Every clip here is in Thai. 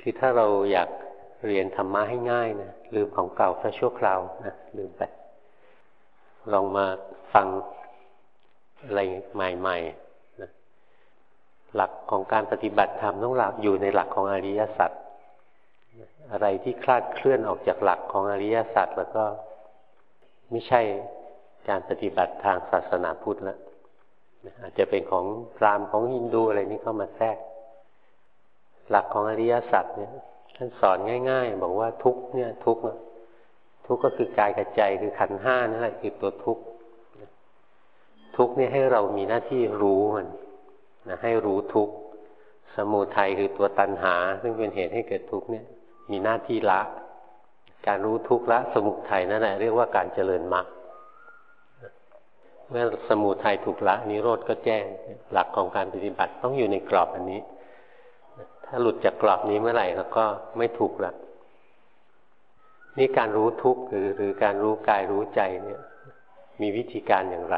คือถ้าเราอยากเรียนธรรมะให้ง่ายนะลืมของเก่าสักชั่วคราวนะลืมไปลองมาฟังอะไรใหม่ๆนะหลักของการปฏิบัติธรรมต้องหลักอยู่ในหลักของอริยสัจอะไรที่คลาดเคลื่อนออกจากหลักของอริยสัจแล้วก็ไม่ใช่การปฏิบัติทางศาสนาพุทธแล้วอาจจะเป็นของพราหมณ์ของฮินดูอะไรนี้เข้ามาแทรก หลักของอริยสัจเนี่ยท่านสอนง่าย ๆ บอกว่าทุกเนี่ยทุกทุกก็คือกายกับใจคือขันห้านั่นแหละคือตัวทุกทุกเนี่ยให้เรามีหน้าที่รู้มันนะให้รู้ทุกสมุทัยคือตัวตัณหา ซึ่งเป็นเหตุให้เกิดทุกเนี่ย มีหน้าที่ละ การรู้ทุกละ สมุทัยนั่นแหละเรียกว่าการเจริญมรรคเมื่อสมุทัยถูกละนิโรธก็แจ้งหลักของการปฏิบัติต้องอยู่ในกรอบอันนี้ ถ้าหลุดจากกรอบนี้เมื่อไหร่แล้วก็ไม่ถูกละนี่การรู้ทุกข์หรือหรือการรู้กายรู้ใจเนี่ย มีวิธีการอย่างไร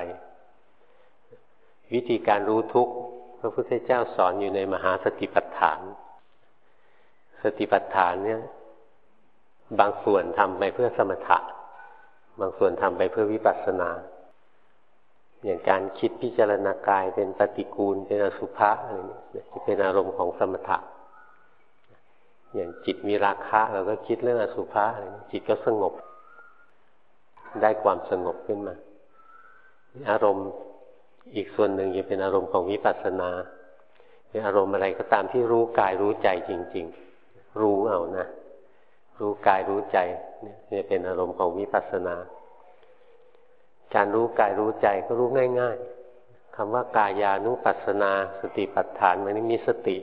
วิธีการรู้ทุกข์พระพุทธเจ้าสอนอยู่ในมหาสติปัฏฐาน สติปัฏฐานเนี่ย บางส่วนทำไปเพื่อสมถะ บางส่วนทำไปเพื่อวิปัสสนาอย่างการคิดพิจารณากายเป็นปฏิกูลเป็นอสุภะอะไรนี่เป็นอารมณ์ของสมถะ อย่างจิตมีราคะเราก็คิดเรื่องอสุภะอะไรจิตก็สงบ ได้ความสงบขึ้นมา อารมณ์อีกส่วนหนึ่งจะเป็นอารมณ์ของวิปัสสนาเป็นอารมณ์อะไรก็ตามที่รู้กายรู้ใจจริง ๆ รู้เอานะ รู้กายรู้ใจเนี่ยเป็นอารมณ์ของวิปัสสนาการรู้กายรู้ใจก็รู้ง่าย ๆคำว่ากายานุปัสสนา สติปัฏฐานมันมีสติ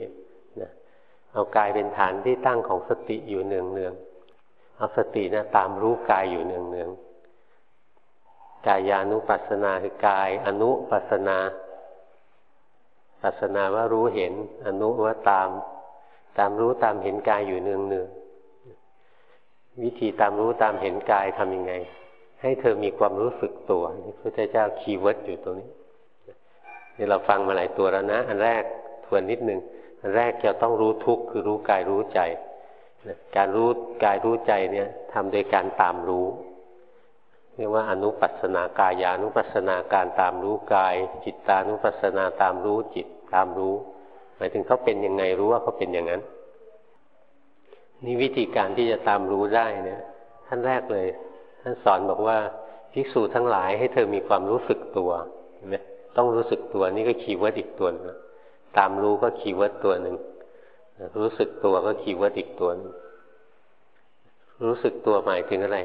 เอากายเป็นฐานที่ตั้งของสติอยู่เนืองเนืองเอาสตินะตามรู้กายอยู่เนืองเนืองกายานุปัสสนาคือกาย อนุปัสสนา ปัสสนาว่ารู้เห็น อนุว่าตาม ตามรู้ตามเห็นกายอยู่เนืองเนืองวิธีตามรู้ตามเห็นกายทำยังไง ให้เธอมีความรู้สึกตัวนี่พระเจ้า keyword อยู่ตรงนี้นี่เราฟังมาหลายตัวแล้วนะ อันแรกทวนนิดนึง แรกจะต้องรู้ทุกข์คือรู้กายรู้ใจ การรู้กายรู้ใจเนี่ยทำโดยการตามรู้เรียกว่าอนุปัสสนากายานุปัสสนาการตามรู้กาย จิตตานุปัสสนาตามรู้จิตตามรู้ หมายถึงเขาเป็นยังไงรู้ว่าเขาเป็นอย่างนั้น นี่วิธีการที่จะตามรู้ได้เนี่ยท่านแรกเลย ท่านสอนบอกว่าภิกษุทั้งหลายให้เธอมีความรู้สึกตัวเห็นไหมต้องรู้สึกตัวนี่ก็ keyword อีกตัวนึง ตามรู้ก็ keyword ตัวหนึ่งรู้สึกตัวก็ keyword อีกตัวนึงรู้สึกตัวหมายถึงอะไร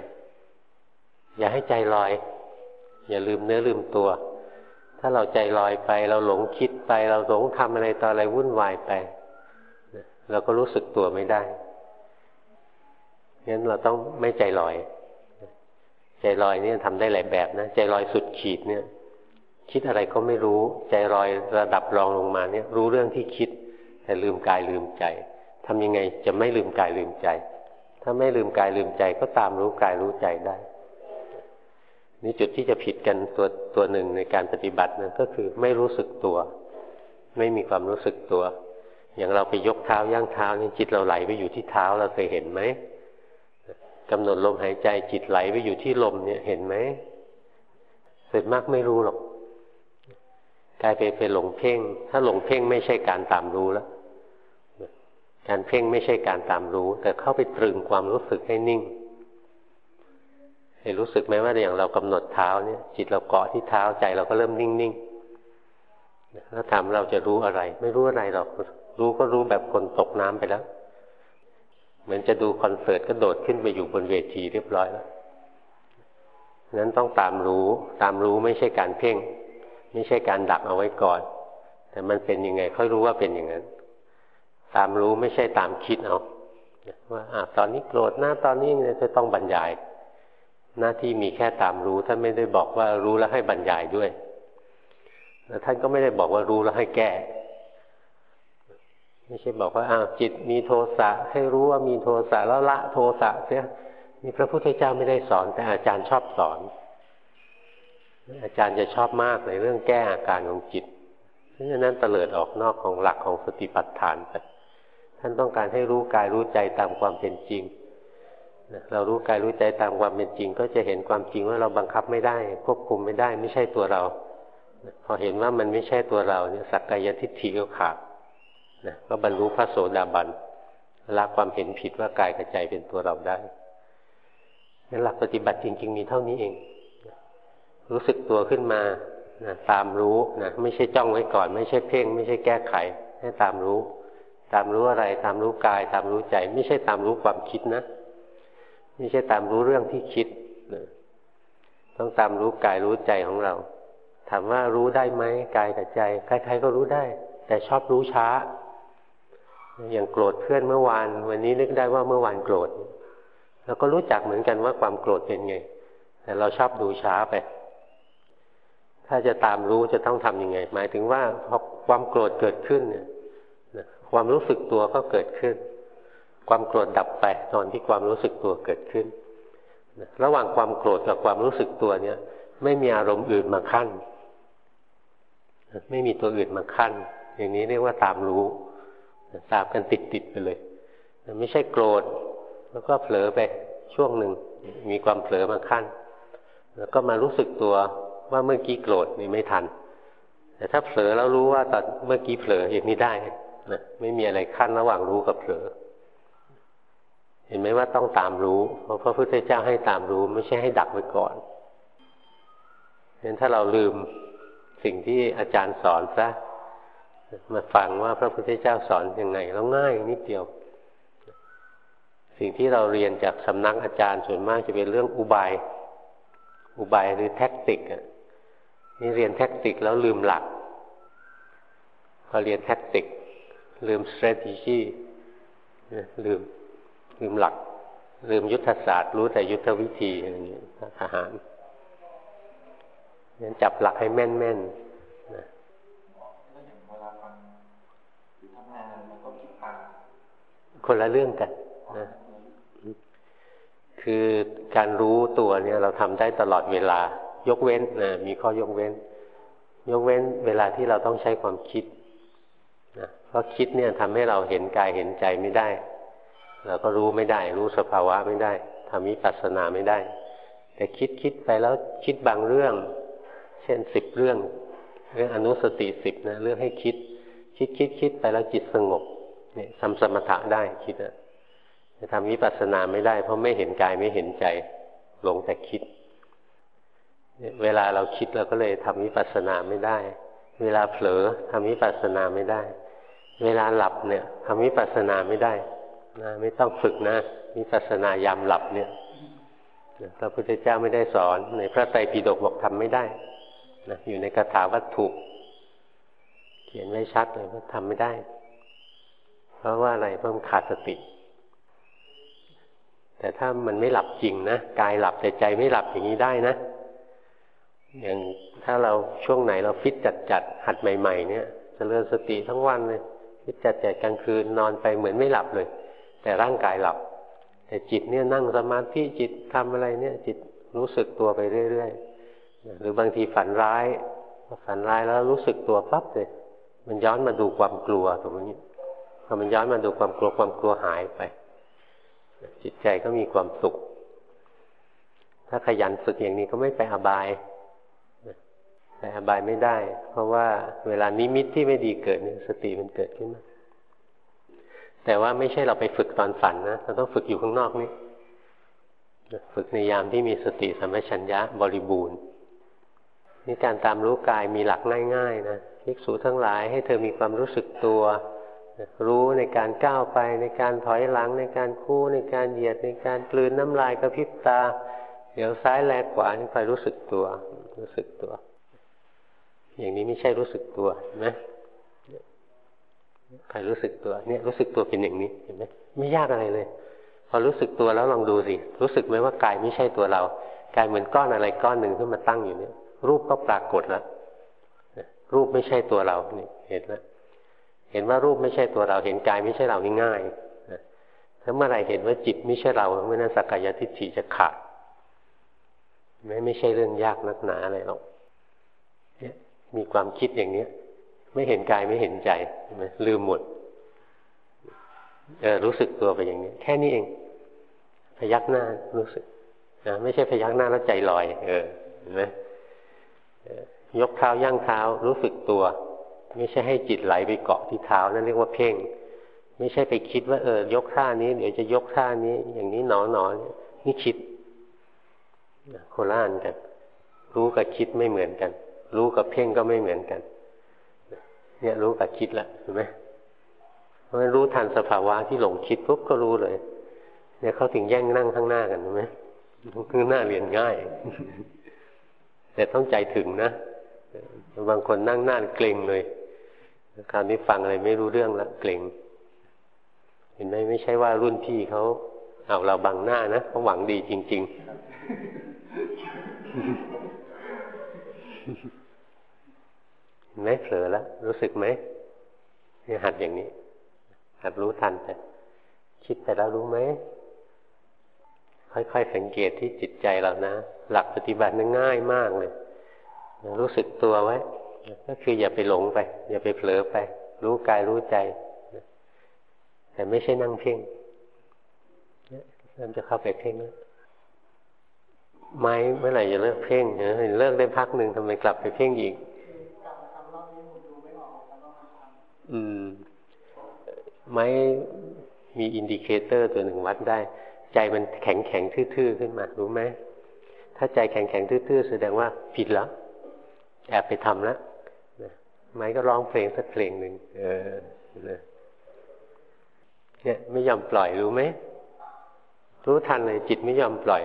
อย่าให้ใจลอย อย่าลืมเนื้อลืมตัว ถ้าเราใจลอยไป เราหลงคิดไป เราหลงทำอะไรต่ออะไรวุ่นวายไปเราก็รู้สึกตัวไม่ได้งั้นเราต้องไม่ใจลอย ใจลอยนี่ทำได้หลายแบบนะ ใจลอยสุดขีดเนี่ย คิดอะไรก็ไม่รู้ใจลอยระดับรองลงมาเนี่ย รู้เรื่องที่คิด แต่ลืมกายลืมใจทำยังไงจะไม่ลืมกายลืมใจ ถ้าไม่ลืมกายลืมใจก็ตามรู้กายรู้ใจได้นี่จุดที่จะผิดกันตัวตัวหนึ่งในการปฏิบัตินั่นก็คือไม่รู้สึกตัว ไม่มีความรู้สึกตัว อย่างเราไปยกเท้าย่างเท้านี่จิตเราไหลไปอยู่ที่เท้าเราเคยเห็นไหมกำหนดลมหายใจจิตไหลไปอยู่ที่ลมเนี่ยเห็นไหมเสร็จมากไม่รู้หรอก กลายไปไปหลงเพ่ง ถ้าหลงเพ่งไม่ใช่การตามรู้แล้ว การเพ่งไม่ใช่การตามรู้ แต่เข้าไปตรึงความรู้สึกให้นิ่งเห็นรู้สึกไหมว่าอย่างเรากำหนดเท้าเนี่ย จิตเราเกาะที่เท้าใจเราก็เริ่มนิ่งๆแล้วถามเราจะรู้อะไร ไม่รู้อะไรหรอก รู้ก็รู้แบบคนตกน้ำไปแล้ว เหมือนจะดูคอนเสิร์ตก็โดดขึ้นไปอยู่บนเวทีเรียบร้อยแล้วนั้นต้องตามรู้ ตามรู้ไม่ใช่การเพ่ง ไม่ใช่การดักเอาไว้ก่อน แต่มันเป็นยังไงค่อยรู้ว่าเป็นอย่างนั้น ตามรู้ไม่ใช่ตามคิดเอาว่าอตอนนี้โกรธหน้าตอนนี้เนี่ยจะต้องบรรยาย หน้าที่มีแค่ตามรู้ท่านไม่ได้บอกว่ารู้แล้วให้บรรยายด้วยแล้วท่านก็ไม่ได้บอกว่ารู้แล้วให้แก้ไม่ใช่บอกว่าอ้าวจิตมีโทสะให้รู้ว่ามีโทสะแล้วละโทสะเสียนี่พระพุทธเจ้าไม่ได้สอนแต่อาจารย์ชอบสอน อาจารย์จะชอบมากในเรื่องแก้อาการของจิต เพราะฉะนั้นเตลิดออกนอกของหลักของสติปัฏฐานไปท่านต้องการให้รู้กายรู้ใจตามความเป็นจริงเรารู้กายรู้ใจตามความเป็นจริง ก็จะเห็นความจริงว่าเราบังคับไม่ได้ ควบคุมไม่ได้ ไม่ใช่ตัวเรา พอเห็นว่ามันไม่ใช่ตัวเราเนี่ยสักกายทิฏฐิก็ขาดนะก็บรรลุพระโสดาบันละความเห็นผิดว่ากายกับใจเป็นตัวเราได้นั้นหลักปฏิบัติจริง ๆ มีเท่านี้เอง รู้สึกตัวขึ้นมานะตามรู้นะไม่ใช่จ้องไว้ก่อน ไม่ใช่เพ่ง ไม่ใช่แก้ไข ให้ตามรู้ ตามรู้อะไร ตามรู้กาย ตามรู้ใจ ไม่ใช่ตามรู้ความคิดนะ ไม่ใช่ตามรู้เรื่องที่คิดนะต้องตามรู้กายรู้ใจของเรา ถามว่ารู้ได้ไหมกายกับใจใครๆก็รู้ได้ แต่ชอบรู้ช้า อย่างโกรธเพื่อนเมื่อวาน วันนี้นึกได้ว่าเมื่อวานโกรธเราก็รู้จักเหมือนกันว่าความโกรธเป็นไง แต่เราชอบดูช้าไป ถ้าจะตามรู้จะต้องทํำยังไง หมายถึงว่าพอความโกรธเกิดขึ้นเนี่ยความรู้สึกตัวก็เกิดขึ้น ความโกรธดับไปตอนที่ความรู้สึกตัวเกิดขึ้น ระหว่างความโกรธกับความรู้สึกตัวเนี่ย ไม่มีอารมณ์อื่นมาขั้น ไม่มีตัวอื่นมาขั้น อย่างนี้เรียกว่าตามรู้ตามกันติดติดไปเลย ไม่ใช่โกรธ แล้วก็เผลอไปช่วงหนึ่งมีความเผลอมาขั้น แล้วก็มารู้สึกตัว ว่าเมื่อกี้โกรธนี่ไม่ทัน แต่ถ้าเผลอแล้วรู้ว่าตอนเมื่อกี้เผลออย่างนี้ได้นะไม่มีอะไรขั้นระหว่างรู้กับเผลอ เห็นไหมว่าต้องตามรู้ เพราะพระพุทธเจ้าให้ตามรู้ ไม่ใช่ให้ดักไว้ก่อนเพราะถ้าเราลืมสิ่งที่อาจารย์สอนซะมาฟังว่าพระพุทธเจ้าสอนยังไงแล้วง่ายนิดเดียว สิ่งที่เราเรียนจากสำนักอาจารย์ส่วนมากจะเป็นเรื่องอุบาย อุบายหรือ tactic อะ นี่เรียน tactic แล้วลืมหลักพอเรียน tactic ลืม strategy ลืมลืมหลัก ลืมยุทธศาสตร์ รู้แต่ยุทธวิธีอะไรอย่างนี้ทหารงั้นจับหลักให้แม่นๆนะคนละเรื่องกันนะคือการรู้ตัวเนี่ยเราทำได้ตลอดเวลา ยกเว้นนะมีข้อยกเว้น ยกเว้นเวลาที่เราต้องใช้ความคิดนะเพราะคิดเนี่ยทำให้เราเห็นกายเห็นใจไม่ได้ เราก็รู้ไม่ได้ รู้สภาวะไม่ได้ทำวิปัสสนาไม่ได้ แต่คิดคิดไปแล้วคิดบางเรื่อง เช่นสิบเรื่อง เรื่องอนุสติสิบนะเรื่องให้คิด คิดคิดคิดไปแล้วจิตสงบเนี่ยทำสมถะได้คิดนะจะทำวิปัสสนาไม่ได้ เพราะไม่เห็นกายไม่เห็นใจหลงแต่คิด เวลาเราคิดเราก็เลยทำวิปัสสนาไม่ได้ เวลาเผลอทำวิปัสสนาไม่ได้ เวลาหลับเนี่ยทำวิปัสสนาไม่ได้นะไม่ต้องฝึกนะวิปัสสนายามหลับเนี่ยพระพุทธเจ้าไม่ได้สอน ในพระไตรปิฎกบอกทำไม่ได้นะอยู่ในคาถาวัตถุเขียนไว้ชัดเลยว่าทำไม่ได้ เพราะว่าอะไรเพราะมันขาดสติ แต่ถ้ามันไม่หลับจริงนะกายหลับแต่ใจไม่หลับอย่างนี้ได้นะ อย่างถ้าเราช่วงไหนเราฟิตจัดจัดหัดใหม่ ๆ เนี่ยจเจริญสติทั้งวันเลยฟิตจัดจัดกลางคืนนอนไปเหมือนไม่หลับเลย แต่ร่างกายหลับ แต่จิตเนี่ยนั่งสมาธิจิตทำอะไรเนี่ย จิตรู้สึกตัวไปเรื่อยๆหรือบางทีฝันร้ายฝันร้ายแล้วรู้สึกตัวปั๊บเลยมันย้อนมาดูความกลัวตรงนี้พอมันย้อนมาดูความกลัวความกลัวหายไป จิตใจก็มีความสุข ถ้าขยันฝึกอย่างนี้ก็ไม่ไปอบาย ไปอบายไม่ได้ เพราะว่าเวลานิมิตที่ไม่ดีเกิดเนี่ยสติมันเกิดขึ้นมาแต่ว่าไม่ใช่เราไปฝึกตอนฝันนะเราต้องฝึกอยู่ข้างนอกนี่ฝึกในยามที่มีสติสัมปชัญญะบริบูรณ์นี่การตามรู้กายมีหลักง่ายๆนะภิกษุทั้งหลายให้เธอมีความรู้สึกตัว รู้ในการก้าวไปในการถอยหลังในการคู่ในการเหยียดในการกลืนน้ำลายกระพริบตา เดี๋ยวซ้ายแลกขวานี่คอยรู้สึกตัว รู้สึกตัว อย่างนี้ไม่ใช่รู้สึกตัวนะใครรู้สึกตัว เนี่ยรู้สึกตัวเป็นอย่างนี้เห็นไหมไม่ยากอะไรเลย พอรู้สึกตัวแล้วลองดูสิรู้สึกไหมว่ากายไม่ใช่ตัวเรากายเหมือนก้อนอะไรก้อนหนึ่งขึ้นมาตั้งอยู่เนี่ย รูปก็ปรากฏแล้วรูปไม่ใช่ตัวเรานี่เห็นแล้วเห็นว่ารูปไม่ใช่ตัวเรา เห็นกายไม่ใช่เรานี่ง่ายถ้าเมื่อไหร่เห็นว่าจิตไม่ใช่เราเมื่อนั้นสักกายทิฏฐิจะขาดไม่ไม่ใช่เรื่องยากนักหนาอะไรหรอก มีความคิดอย่างเนี้ย ไม่เห็นกายไม่เห็นใจลืมหมดเออรู้สึกตัวไปอย่างนี้ แค่นี้เอง พยักหน้ารู้สึกนะไม่ใช่พยักหน้าแล้วใจลอย เออเห็นไหมยกเท้าย่างเท้ารู้สึกตัว ไม่ใช่ให้จิตไหลไปเกาะที่เท้านั่นเรียกว่าเพ่ง ไม่ใช่ไปคิดว่าเออยกท่านี้ เดี๋ยวจะยกท่านี้ อย่างนี้หนอหนอนี่คิดโคล่านกัน รู้กับคิดไม่เหมือนกัน รู้กับเพ่งก็ไม่เหมือนกัน เนี่ยรู้กับคิดละเห็นไหมเพราะรู้ทันสภาวะที่หลงคิดปุ๊บก็รู้เลย เนี่ยเขาถึงแย่งนั่งข้างหน้ากันเห็นไหมคือหน้าเรียนง่าย แต่ต้องใจถึงนะบางคนนั่งหน้าเกรงเลยคราวนี้ฟังอะไรไม่รู้เรื่องละเกรงเห็นไหมไม่ใช่ว่ารุ่นพี่เขาเอาเราบังหน้านะเขาหวังดีจริง ๆ ไหมเผลอแล้วรู้สึกไหมเนี่ยหัดอย่างนี้ หัดรู้ทันแต่คิดไปแล้วรู้ไหมค่อยๆสังเกตที่จิตใจเรานะ หลักปฏิบัตินั้นง่ายมากเลย รู้สึกตัวไว้ ก็คืออย่าไปหลงไป อย่าไปเผลอไป รู้กายรู้ใจ แต่ไม่ใช่นั่งเพ่งเริ่มจะเข้าไปเพ่งแล้วไม้เมื่อไหร่จะเลิกเพ่งเห็นเลิกได้พักหนึ่งทำไมกลับไปเพ่งอีก อืม ไม้มี indicator ตัวหนึ่งวัดได้ ใจมันแข็งแข็งทื่อๆขึ้นมารู้ไหมถ้าใจแข็งแข็งทื่อๆแสดงว่าผิดแล้วแอบไปทำแล้วไม้ก็ร้องเพลงสักเพลงหนึ่งเออเนี่ยไม่ยอมปล่อยรู้ไหมรู้ทันเลยจิตไม่ยอมปล่อย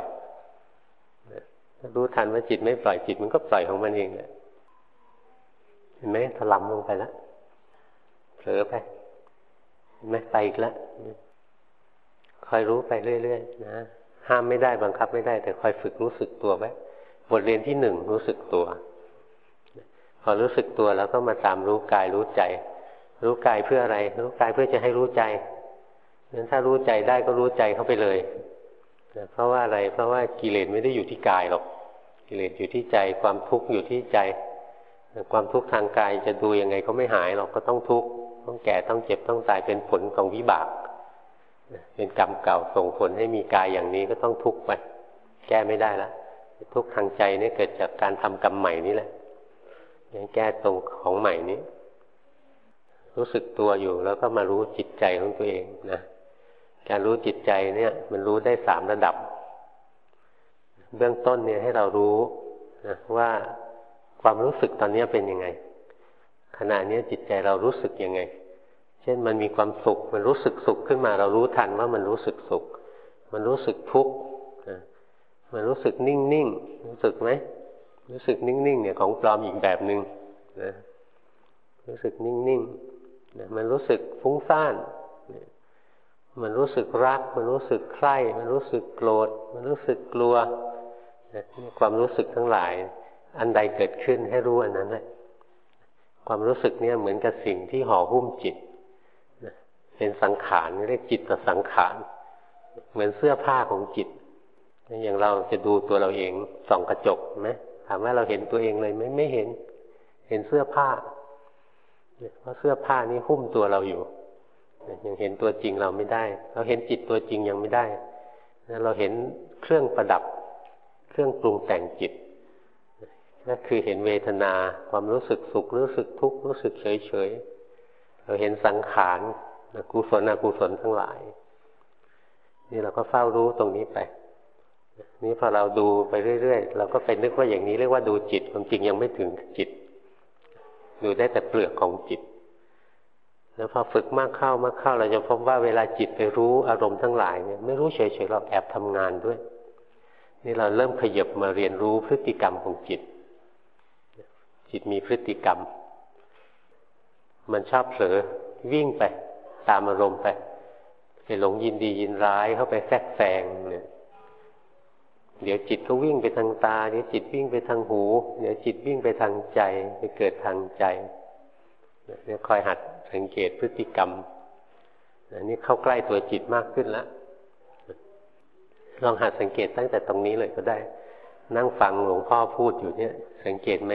รู้ทันว่าจิตไม่ปล่อยจิตมันก็ปล่อยของมันเองแหละเห็นไหมถลำลงไปแล้ว อไปเห็นไหมไปอีกแล้วคอยรู้ไปเรื่อยๆนะห้ามไม่ได้บังคับไม่ได้ แต่คอยฝึกรู้สึกตัวไว้บทเรียนที่หนึ่งรู้สึกตัว พอรู้สึกตัวแล้วก็มาตามรู้กายรู้ใจ รู้กายเพื่ออะไร รู้กายเพื่อจะให้รู้ใจงั้นถ้ารู้ใจได้ก็รู้ใจเข้าไปเลยเพราะว่าอะไรเพราะว่ากิเลสไม่ได้อยู่ที่กายหรอก กิเลสอยู่ที่ใจ ความทุกข์อยู่ที่ใจ ความทุกข์ทางกายจะดูยังไงก็ไม่หายหรอกก็ต้องทุกข์ ต้องแก่ต้องเจ็บต้องตายเป็นผลของวิบาก เป็นกรรมเก่าส่งผลให้มีกายอย่างนี้ก็ต้องทุกข์ไปแก้ไม่ได้ละทุกข์ทางใจนี่เกิดจากการทำกรรมใหม่นี่แหละยังแก้ตรงของใหม่นี้ รู้สึกตัวอยู่แล้วก็มารู้จิตใจของตัวเองนะการรู้จิตใจเนี่ย มันรู้ได้สามระดับ เบื้องต้นเนี่ยให้เรารู้นะว่าความรู้สึกตอนนี้เป็นยังไง ขณะนี้จิตใจเรารู้สึกยังไง เช่นมันมีความสุข มันรู้สึกสุขขึ้นมาเรารู้ทันว่ามันรู้สึกสุข มันรู้สึกทุกข์มันรู้สึกนิ่งๆ รู้สึกไหม รู้สึกนิ่งๆ เนี่ยของปลอมอีกแบบหนึ่งนะรู้สึกนิ่งๆนะมันรู้สึกฟุ้งซ่านมันรู้สึกรัก มันรู้สึกใคร่ มันรู้สึกโกรธ มันรู้สึกกลัวความรู้สึกทั้งหลาย อันใดเกิดขึ้นให้รู้อันนั้นแหละ ความรู้สึกเนี่ยเหมือนกับสิ่งที่ห่อหุ้มจิตเป็นสังขารเรียกจิตกับสังขาร เหมือนเสื้อผ้าของจิต อย่างเราจะดูตัวเราเองส่องกระจกไหมถามว่าเราเห็นตัวเองเลยไหมไม่เห็น เห็นเสื้อผ้าเพราะเสื้อผ้านี้หุ้มตัวเราอยู่ยังเห็นตัวจริงเราไม่ได้ เราเห็นจิตตัวจริงยังไม่ได้เราเห็นเครื่องประดับ เครื่องปรุงแต่งจิต นั่นคือเห็นเวทนา ความรู้สึกสุขรู้สึกทุกข์รู้สึกเฉยเฉยเราเห็นสังขารกุศลอกุศลทั้งหลาย นี่เราก็เฝ้ารู้ตรงนี้ไปนี่พอเราดูไปเรื่อยๆเราก็ไปนึกว่าอย่างนี้เรียกว่าดูจิตความจริงยังไม่ถึงจิต ดูได้แต่เปลือกของจิต แล้วพอฝึกมากเข้ามากเข้าเราจะพบว่าเวลาจิตไปรู้อารมณ์ทั้งหลายเนี่ยไม่รู้เฉยๆเราแอบทำงานด้วย นี่เราเริ่มขยับมาเรียนรู้พฤติกรรมของจิต จิตมีพฤติกรรม มันชอบเผลอวิ่งไป ตามอารมณ์ไปไปหลงยินดียินร้ายเข้าไปแทรกแซงเนี่ยเดี๋ยวจิตก็วิ่งไปทางตา เดี๋ยวจิตวิ่งไปทางหู เดี๋ยวจิตวิ่งไปทางใจไปเกิดทางใจเนี่ยคอยหัดสังเกตพฤติกรรมอันนี้เข้าใกล้ตัวจิตมากขึ้นแล้วลองหัดสังเกตตั้งแต่ตรงนี้เลยก็ได้ นั่งฟังหลวงพ่อพูดอยู่เนี่ย สังเกตไหม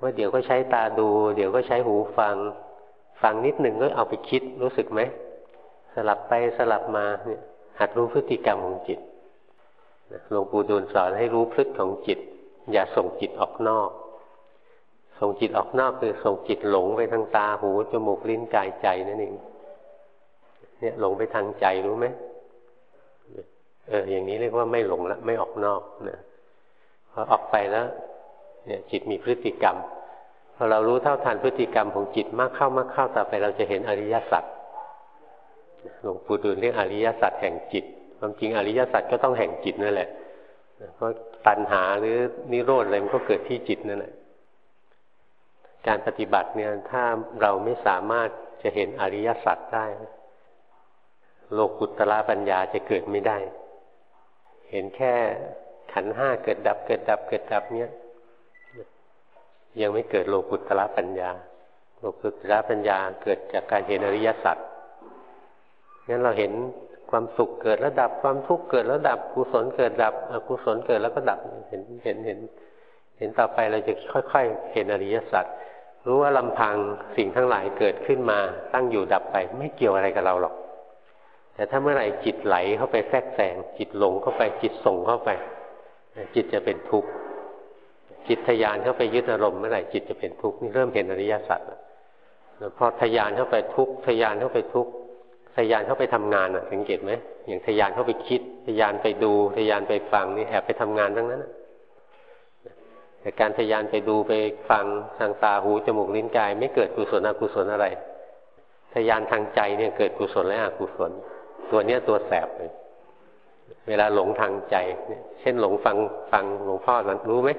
ว่าเดี๋ยวก็ใช้ตาดู เดี๋ยวก็ใช้หูฟัง ฟังนิดหนึ่งก็เอาไปคิดรู้สึกไหม สลับไปสลับมาเนี่ยหัดรู้พฤติกรรมของจิตหลวงปู่ดูลสอนให้รู้พฤติของจิต อย่าส่งจิตออกนอก ส่งจิตออกนอกคือส่งจิตหลงไปทางตาหูจมูกลิ้นกายใจนั่นเองเนี่ยหลงไปทางใจรู้ไหมเอออย่างนี้เรียกว่าไม่หลงละไม่ออกนอกนะพอออกไปแล้ว เนี่ยจิตมีพฤติกรรมพอเรารู้เท่าทันพฤติกรรมของจิตมากเข้ามากเข้าต่อไปเราจะเห็นอริยสัจหลวงปู่ดูลเรียกอริยสัจแห่งจิตความจริงอริยสัจก็ต้องแห่งจิตนั่นแหละเพราะตัณหาหรือนิโรธอะไรมันก็เกิดที่จิตนั่นแหละการปฏิบัติเนี่ยถ้าเราไม่สามารถจะเห็นอริยสัจได้ โลกุตละปัญญาจะเกิดไม่ได้ เห็นแค่ขันห้าเกิดดับเกิดดับเกิดดับเนี่ย ยังไม่เกิดโลกุตละปัญญา โลกุตละปัญญาเกิดจากการเห็นอริยสัจงั้นเราเห็นความสุขเกิดแล้วดับความทุกข์เกิดแล้วดับกุศลเกิดดับอกุศลเกิดแล้วก็ดับเห็นเห็นเห็น เห็นต่อไปเราจะค่อย ๆ เห็นอริยสัจรู้ว่าลำพังสิ่งทั้งหลายเกิดขึ้นมาตั้งอยู่ดับไป ไม่เกี่ยวอะไรกับเราหรอก แต่ถ้าเมื่อไหร่จิตไหลเข้าไปแทรกแซงจิตหลงเข้าไปจิตส่งเข้าไป จิตจะเป็นทุกข์ จิตทยานเข้าไปยึดอารมณ์เมื่อไหร่จิตจะเป็นทุกข์นี่เริ่มเห็นอริยสัจแล้วพอทยานเข้าไปทุกข์ทยานเข้าไปทุกข์ทยานเข้าไปทำงานอะสังเกตไหมอย่างทยานเข้าไปคิดทยานไปดูทยานไปฟังนี่แอบไปทำงานทั้งนั้นแต่การทยานไปดูไปฟังทางตาหูจมูกลิ้นกาย ไม่เกิดกุศลอกุศลอะไร ทยานทางใจเนี่ยเกิดกุศลและอกุศล ตัวเนี้ยตัวแสบเลยเวลาหลงทางใจ เช่นหลงฟังฟังหลวงพ่อรู้ไหม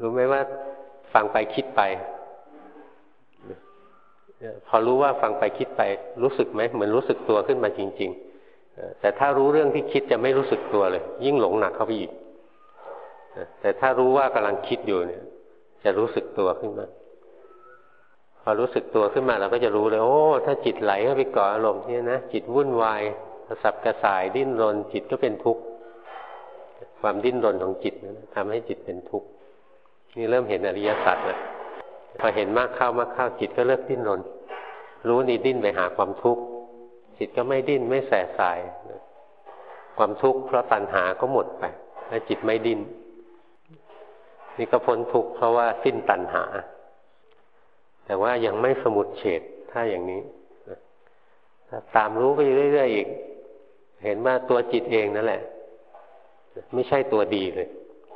รู้ไหมว่าฟังไปคิดไป พอรู้ว่าฟังไปคิดไป รู้สึกไหมเหมือนรู้สึกตัวขึ้นมาจริง ๆ แต่ถ้ารู้เรื่องที่คิดจะไม่รู้สึกตัวเลย ยิ่งหลงหนักเข้าไปอีกแต่ถ้ารู้ว่ากำลังคิดอยู่เนี่ย จะรู้สึกตัวขึ้นมา พอรู้สึกตัวขึ้นมาเราก็จะรู้เลย โอ้ ถ้าจิตไหลเข้าไปก่ออารมณ์เนี่ยนะจิตวุ่นวายกระสับกระส่ายดิ้นรน จิตก็เป็นทุกข์ความดิ้นรนของจิตนะทำให้จิตเป็นทุกข์ นี่เริ่มเห็นอริยสัจแล้วพอเห็นมากเข้ามากเข้าจิตก็เลิกดิ้นรน รู้นี่ดิ้นไปหาความทุกข์จิตก็ไม่ดิ้นไม่แสสาย ความทุกข์เพราะตัณหาก็หมดไป แล้วจิตไม่ดิ้นนี่ก็พ้นทุกข์เพราะว่าสิ้นตัณหา แต่ว่ายังไม่สมุดเฉดถ้าอย่างนี้ถ้าตามรู้ไปเรื่อยๆอีก เห็นว่าตัวจิตเองนั่นแหละ ไม่ใช่ตัวดีเลย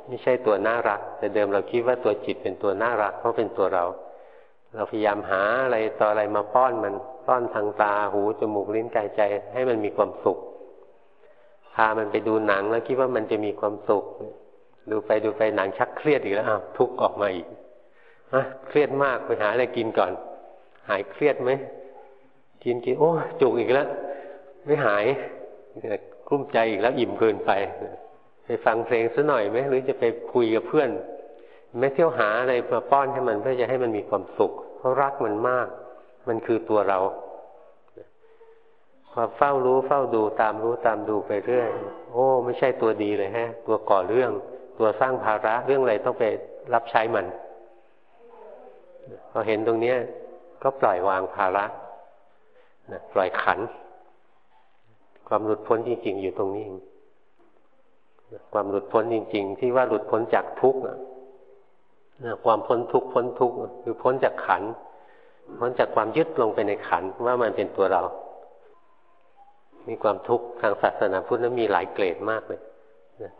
ไม่ใช่ตัวน่ารัก แต่เดิมเราคิดว่าตัวจิตเป็นตัวน่ารัก เพราะเป็นตัวเรา เราพยายามหาอะไรต่ออะไรมาป้อนมันป้อนทางตาหูจมูกลิ้นกายใจ ให้มันมีความสุขพามันไปดูหนังแล้วคิดว่ามันจะมีความสุข ดูไปดูไปหนังชักเครียดอีกแล้วอ้าวทุกข์ออกมาอีกฮะเครียดมากไปหาอะไรกินก่อน หายเครียดไหมกินกินโอ้จุกอีกแล้ว ไม่หายกลุ้มใจอีกแล้วอิ่มเกินไป ไปฟังเพลงซะหน่อยไหมหรือจะไปคุยกับเพื่อน ไม่เที่ยวหาอะไรมาป้อนให้มันเพื่อจะให้มันมีความสุข เพราะรักมันมาก มันคือตัวเราพอเฝ้ารู้เฝ้าดูตามรู้ตามดูไปเรื่อย โอ้ ไม่ใช่ตัวดีเลยฮะ ตัวก่อเรื่อง ตัวสร้างภาระเรื่องอะไรต้องไปรับใช้มัน พอเห็นตรงนี้ก็ปล่อยวางภาระปล่อยขัน ความหลุดพ้นจริง ๆ อยู่ตรงนี้เอง ความหลุดพ้นจริง ๆ ที่ว่าหลุดพ้นจากทุกข์ความพ้นทุกข์พ้นทุกข์คือพ้นจากขันพ้นจากความยึดลงไปในขันว่ามันเป็นตัวเรา มีความทุกข์ทางศาสนาพุทธนั้นมีหลายเกรดมากเลย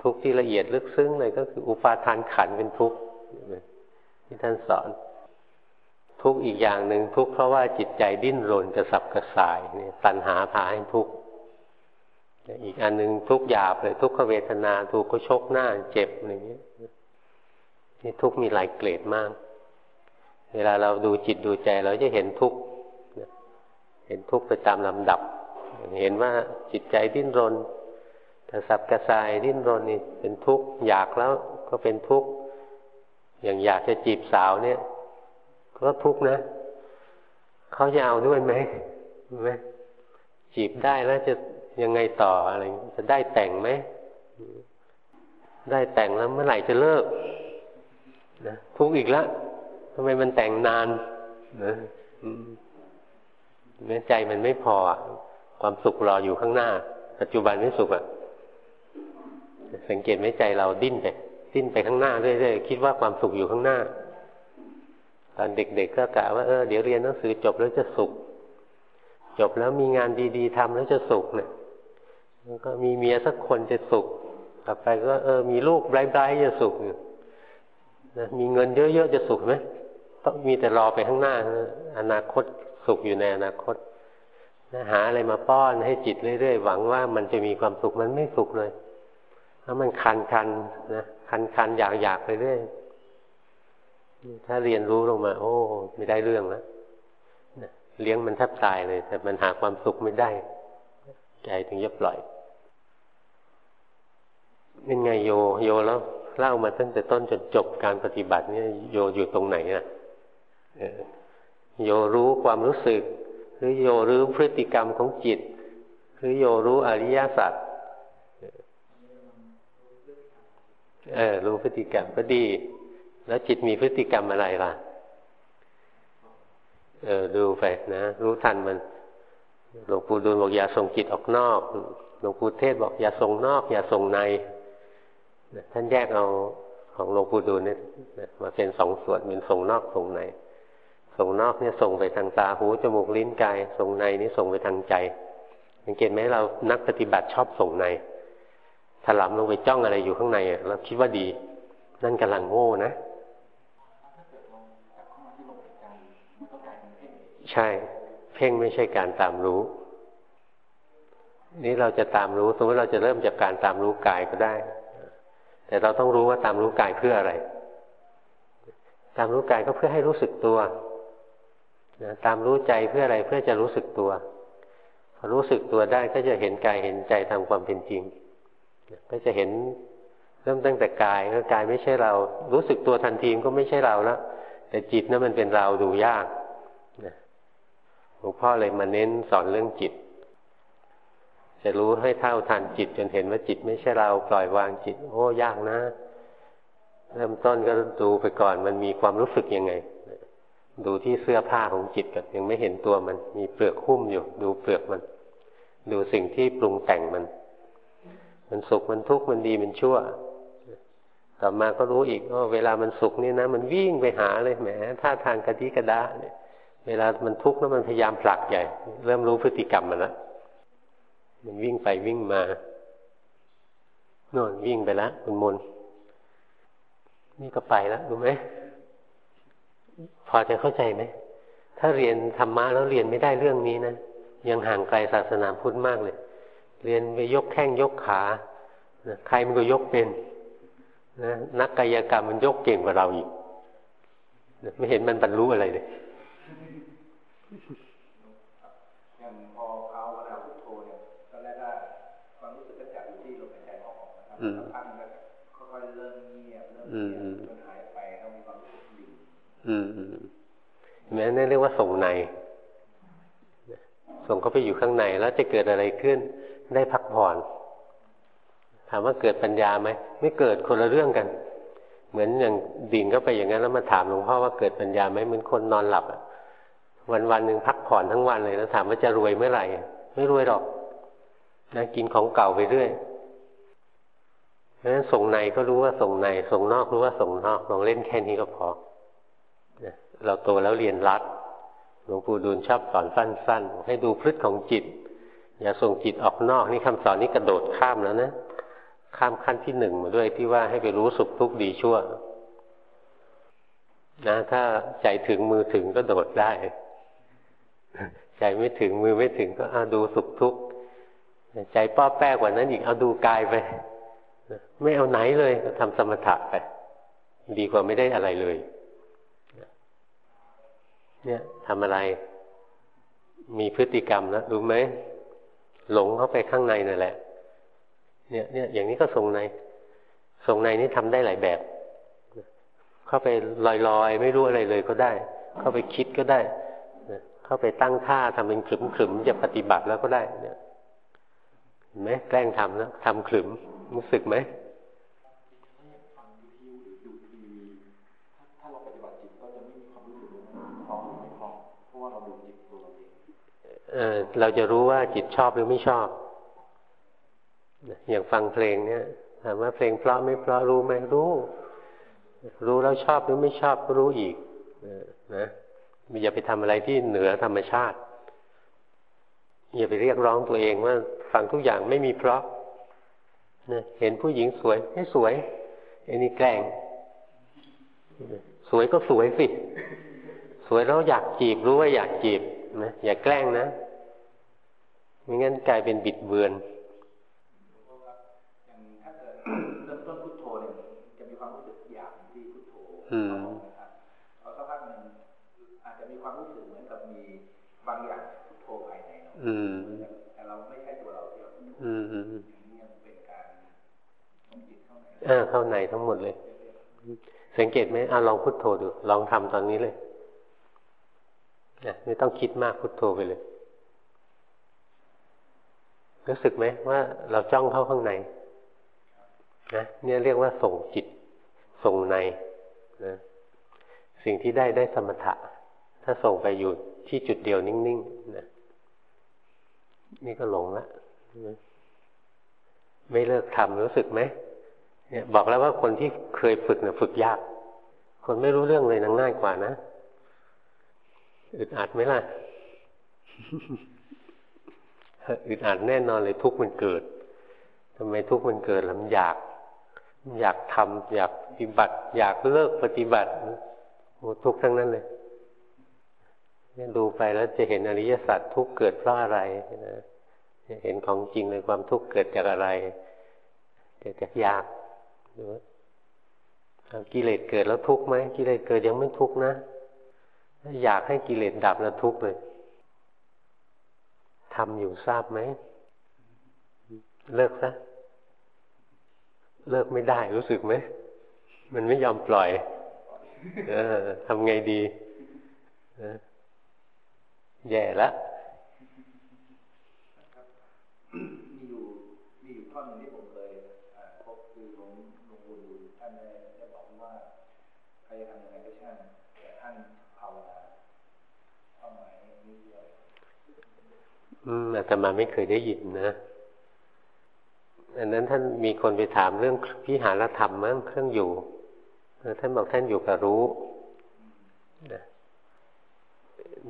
ทุกข์ที่ละเอียดลึกซึ้งเลยก็คืออุปาทานขันเป็นทุกข์ที่ท่านสอน ทุกข์อีกอย่างหนึ่งทุกข์เพราะว่าจิตใจดิ้นรนกระสับกระส่ายเนี่ยตัณหาพาให้ทุกข์ อีกอันหนึ่งทุกหยาบเลยทุกขเวทนา ถูกก็ชกหน้าเจ็บอะไรเงี้ยนี่ทุกมีหลายเกรดมาก เวลาเราดูจิตดูใจเราจะเห็นทุกเห็นทุกไปตามลำดับ เห็นว่าจิตใจดิ้นรนกระสับกระส่ายดิ้นรนนี่เป็นทุกข์อยากแล้วก็เป็นทุกข์อย่างอยากจะจีบสาวเนี่ย ก็ทุกข์นะเขาจะเอาด้วยไหมไหมจีบได้แล้วจะ ยังไงต่ออะไรจะได้แต่งไหมได้แต่งแล้วเมื่อไหร่จะเลิกนะทุกอีกแล้วทำไมมันแต่งนานนะแม้ใจมันไม่พอ ความสุขรออยู่ข้างหน้า ปัจจุบันไม่สุขอะสังเกตไหมใจเราดิ้นไปดิ้นไปข้างหน้าเรื่อยๆคิดว่าความสุขอยู่ข้างหน้า ตอนเด็กๆก็กะว่าเออเดี๋ยวเรียนหนังสือจบแล้วจะสุข จบแล้วมีงานดีๆทำแล้วจะสุขเนี่ย แล้วก็มีเมียสักคนจะสุขต่อไปก็เออมีลูกไร้ๆจะสุขนะมีเงินเยอะๆจะสุขไหมต้องมีแต่รอไปข้างหน้าอนาคตสุขอยู่ในอนาคตนะหาอะไรมาป้อนให้จิตเรื่อยๆหวังว่ามันจะมีความสุขมันไม่สุขเลยแล้วมันคันคันนะคันคันอยากอยากไปเรื่อยถ้าเรียนรู้ลงมา โอ้ ไม่ได้เรื่องแล้วเลี้ยงมันแทบตายเลย แต่มันหาความสุขไม่ได้ ใจถึงจะปล่อย เป็นไงโยโยแล้วเล่ามาตั้งแต่ต้นจนจบการปฏิบัติเนี่ยโยอยู่ตรงไหนอะโยรู้ความรู้สึก หรือโยรู้พฤติกรรมของจิต หรือโยรู้อริยสัจเออรู้พฤติกรรมก็ดี แล้วจิตมีพฤติกรรมอะไรล่ะ เออดูไปนะ รู้ทันมันหลวงปู่ดูลบอกอย่าส่งจิตออกนอกหลวงปู่เทศบอกอย่าส่งนอก อย่าส่งใน ท่านแยกเอาของหลวงปู่ดูลเนี่ยมาเป็นสองส่วนเป็นส่งนอกส่งในส่งนอกเนี่ยส่งไปทางตาหูจมูกลิ้นกายส่งในนี่ส่งไปทางใจสังเกตไหมเรานักปฏิบัติชอบส่งในถลำลงไปจ้องอะไรอยู่ข้างในเราคิดว่าดี นั่นกำลังโง่นะใช่ เพ่งไม่ใช่การตามรู้ นี่เราจะตามรู้ สมมติเราจะเริ่มจากการตามรู้กายก็ได้ แต่เราต้องรู้ว่าตามรู้กายเพื่ออะไร ตามรู้กายก็เพื่อให้รู้สึกตัวนะตามรู้ใจเพื่ออะไรเพื่อจะรู้สึกตัว พอรู้สึกตัวได้ก็จะเห็นกายเห็นใจตามความเป็นจริง ก็จะเห็นเริ่มตั้งแต่กายก็กายไม่ใช่เรา รู้สึกตัวทันทีก็ไม่ใช่เราแล้วแต่จิตนั้นมันเป็นเราดูยากหลวงพ่อเลยมาเน้นสอนเรื่องจิต จะรู้ให้เท่าทันจิตจนเห็นว่าจิตไม่ใช่เราปล่อยวางจิต โอ้ยากนะ เริ่มต้นก็ดูไปก่อนมันมีความรู้สึกยังไง ดูที่เสื้อผ้าของจิตกันยังไม่เห็นตัวมัน มีเปลือกหุ้มอยู่ ดูเปลือกมัน ดูสิ่งที่ปรุงแต่งมัน มันสุขมันทุกข์มันดีมันชั่วต่อมาก็รู้อีกว่าเวลามันสุขนี่นะ มันวิ่งไปหาเลยแหมท่าทางกระดิกระดาเนี่ย เวลามันทุกข์แล้วมันพยายามผลักใหญ่ เริ่มรู้พฤติกรรมมันและ มันวิ่งไปวิ่งมาโน่นวิ่งไปแล้วคุณมนนี่ก็ไปแล้วรู้ไหมพอจะเข้าใจไหมถ้าเรียนธรรมะแล้วเรียนไม่ได้เรื่องนี้นะยังห่างไกลศาสนาพุทธมากเลย เรียนไปยกแข้งยกขาใครมันก็ยกเป็นนะนักกายกรรมมันยกเก่งกว่าเราอีกไม่เห็นมันบรรลุอะไรเลยอย่างพอเขาเวลาพุทโธเนี่ยตอนแรกก็ความรู้สึกก็จับอยู่ที่ลมหายใจออกนะครับพักมันก็ค่อยๆเริ่มเงียบเริ่มเงียบจนหายไปแล้วมีความรู้สึกดีอืมอืมแม้ นั่นเรียกว่าส่งใน ส่งเข้าไปอยู่ข้างในแล้วจะเกิดอะไรขึ้น ได้พักผ่อนถามว่าเกิดปัญญาไหมไม่เกิดคนละเรื่องกัน เหมือนอย่างดิ่งเข้าไปอย่างนั้นแล้วมาถามหลวงพ่อว่าเกิดปัญญาไหมเหมือนคนนอนหลับวันวันหนึ่งพักผ่อนทั้งวันเลยแล้วถามว่าจะรวยเมื่อไหร่ ไม่รวยหรอกนะกินของเก่าไปเรื่อยเพราะฉะนั้นส่งในก็รู้ว่าส่งใน ส่งนอกรู้ว่าส่งนอกลองเล่นแค่นี้ก็พอ เราโตแล้วเรียนรัดหลวงปู่ดูลชอบสอนสั้น ๆ ให้ดูพฤติของจิต อย่าส่งจิตออกนอกนี่คำสอนนี้กระโดดข้ามแล้วนะข้ามขั้นที่หนึ่งมาด้วยที่ว่าให้ไปรู้สุขทุกข์ดีชั่วนะถ้าใจถึงมือถึงก็โดดได้ ใจไม่ถึงมือไม่ถึงก็เอาดูสุขทุกข์ใจป้อแป้กว่านั้นอีกเอาดูกายไปไม่เอาไหนเลยก็ทำสมถะไป ดีกว่าไม่ได้อะไรเลย เนี่ยทำอะไร มีพฤติกรรมแล้วรู้ไหมหลงเข้าไปข้างในนั่นแหละ เนี่ยเนี่ยอย่างนี้ก็ทรงในทรงในนี่ทำได้หลายแบบ เข้าไปลอยๆ ไม่รู้อะไรเลยก็ได้ เข้าไปคิดก็ได้เข้าไปตั้งท่าทำเป็นขลุ่มๆจะปฏิบัติแล้วก็ได้ เนี่ยเห็นไหมแกล้งทำแล้วทำขลุ่มรู้สึกไหม เเราจะรู้ว่าจิตชอบหรือไม่ชอบ อย่างฟังเพลงเนี่ยถามว่าเพลงเพราะไม่เพราะรู้ไหมรู้ รู้แล้วชอบหรือไม่ชอบก็รู้อีกนะอย่าไปทำอะไรที่เหนือธรรมชาติ อย่าไปเรียกร้องตัวเองว่าฟังทุกอย่างไม่มีเพราะนะเห็นผู้หญิงสวยให้สวยอันนี้แกล้ง สวยก็สวยสิ สวยแล้วอยากจีบรู้ว่าอยากจีบนะอย่าแกล้งนะ ไม่งั้นกลายเป็นบิดเบือนอืมพอสักพักหนึ่งอาจจะมีความรู้สึกเหมือนกับมีบางอย่างพุทโธภายในเราแต่เราไม่ใช่ตัวเราที่เราพุทโธอย่างนี้เป็นการจิตเข้าในอ่าเข้าในทั้งหมดเลย สังเกตไหมอ่าลองพุทโธดู ลองทำตอนนี้เลยนะไม่ต้องคิดมากพุทโธไปเลย รู้สึกไหมว่าเราจ้องเข้าข้างในนะเนี่ยเรียกว่าส่งจิต ส่งในนะสิ่งที่ได้ได้สมถะ ถ้าส่งไปอยู่ที่จุดเดียวนิ่งๆนะนี่ก็หลงละไม่เลิกทำรู้สึกไหมเนี่ยบอกแล้วว่าคนที่เคยฝึกเนี่ยฝึกยาก คนไม่รู้เรื่องเลยนังง่ายกว่านะอึดอัดไหมล่ะ อึดอัดแน่นอนเลยทุกข์มันเกิดทำไมทุกข์มันเกิดล้วมันอยาก อยากทำอยากปฏิบัติ อยากเลิกปฏิบัติโอ้ทุกข์ทั้งนั้นเลยเนี่ยดูไปแล้วจะเห็นอริยสัจทุกข์เกิดเพราะอะไรนะเห็นของจริงเลยความทุกข์เกิดจากอะไร เกิดจากอยากหรือว่ากิเลสเกิดแล้วทุกข์ไหมกิเลสเกิดยังไม่ทุกข์นะ อยากให้กิเลสดับแล้วทุกข์เลย ทำอยู่ทราบไหม เลิกซะเลิกไม่ได้รู้สึกไหม มันไม่ยอมปล่อย เออทำไงดีแย่ละมีอยู่มีอยู่ท่อนนึงที่ผมเคยพบคือผมหลวงปู่ท่านได้บอกว่าใครจะทำยังไงก็ช่างแต่ท่านภาวนาความหมายนี้คืออะไร อาตมาไม่เคยได้ยินนะอันนั้นท่านมีคนไปถามเรื่องพิหารธรรมมั้งเครื่องอยู่ท่านบอกท่านอยู่กับรู้นะ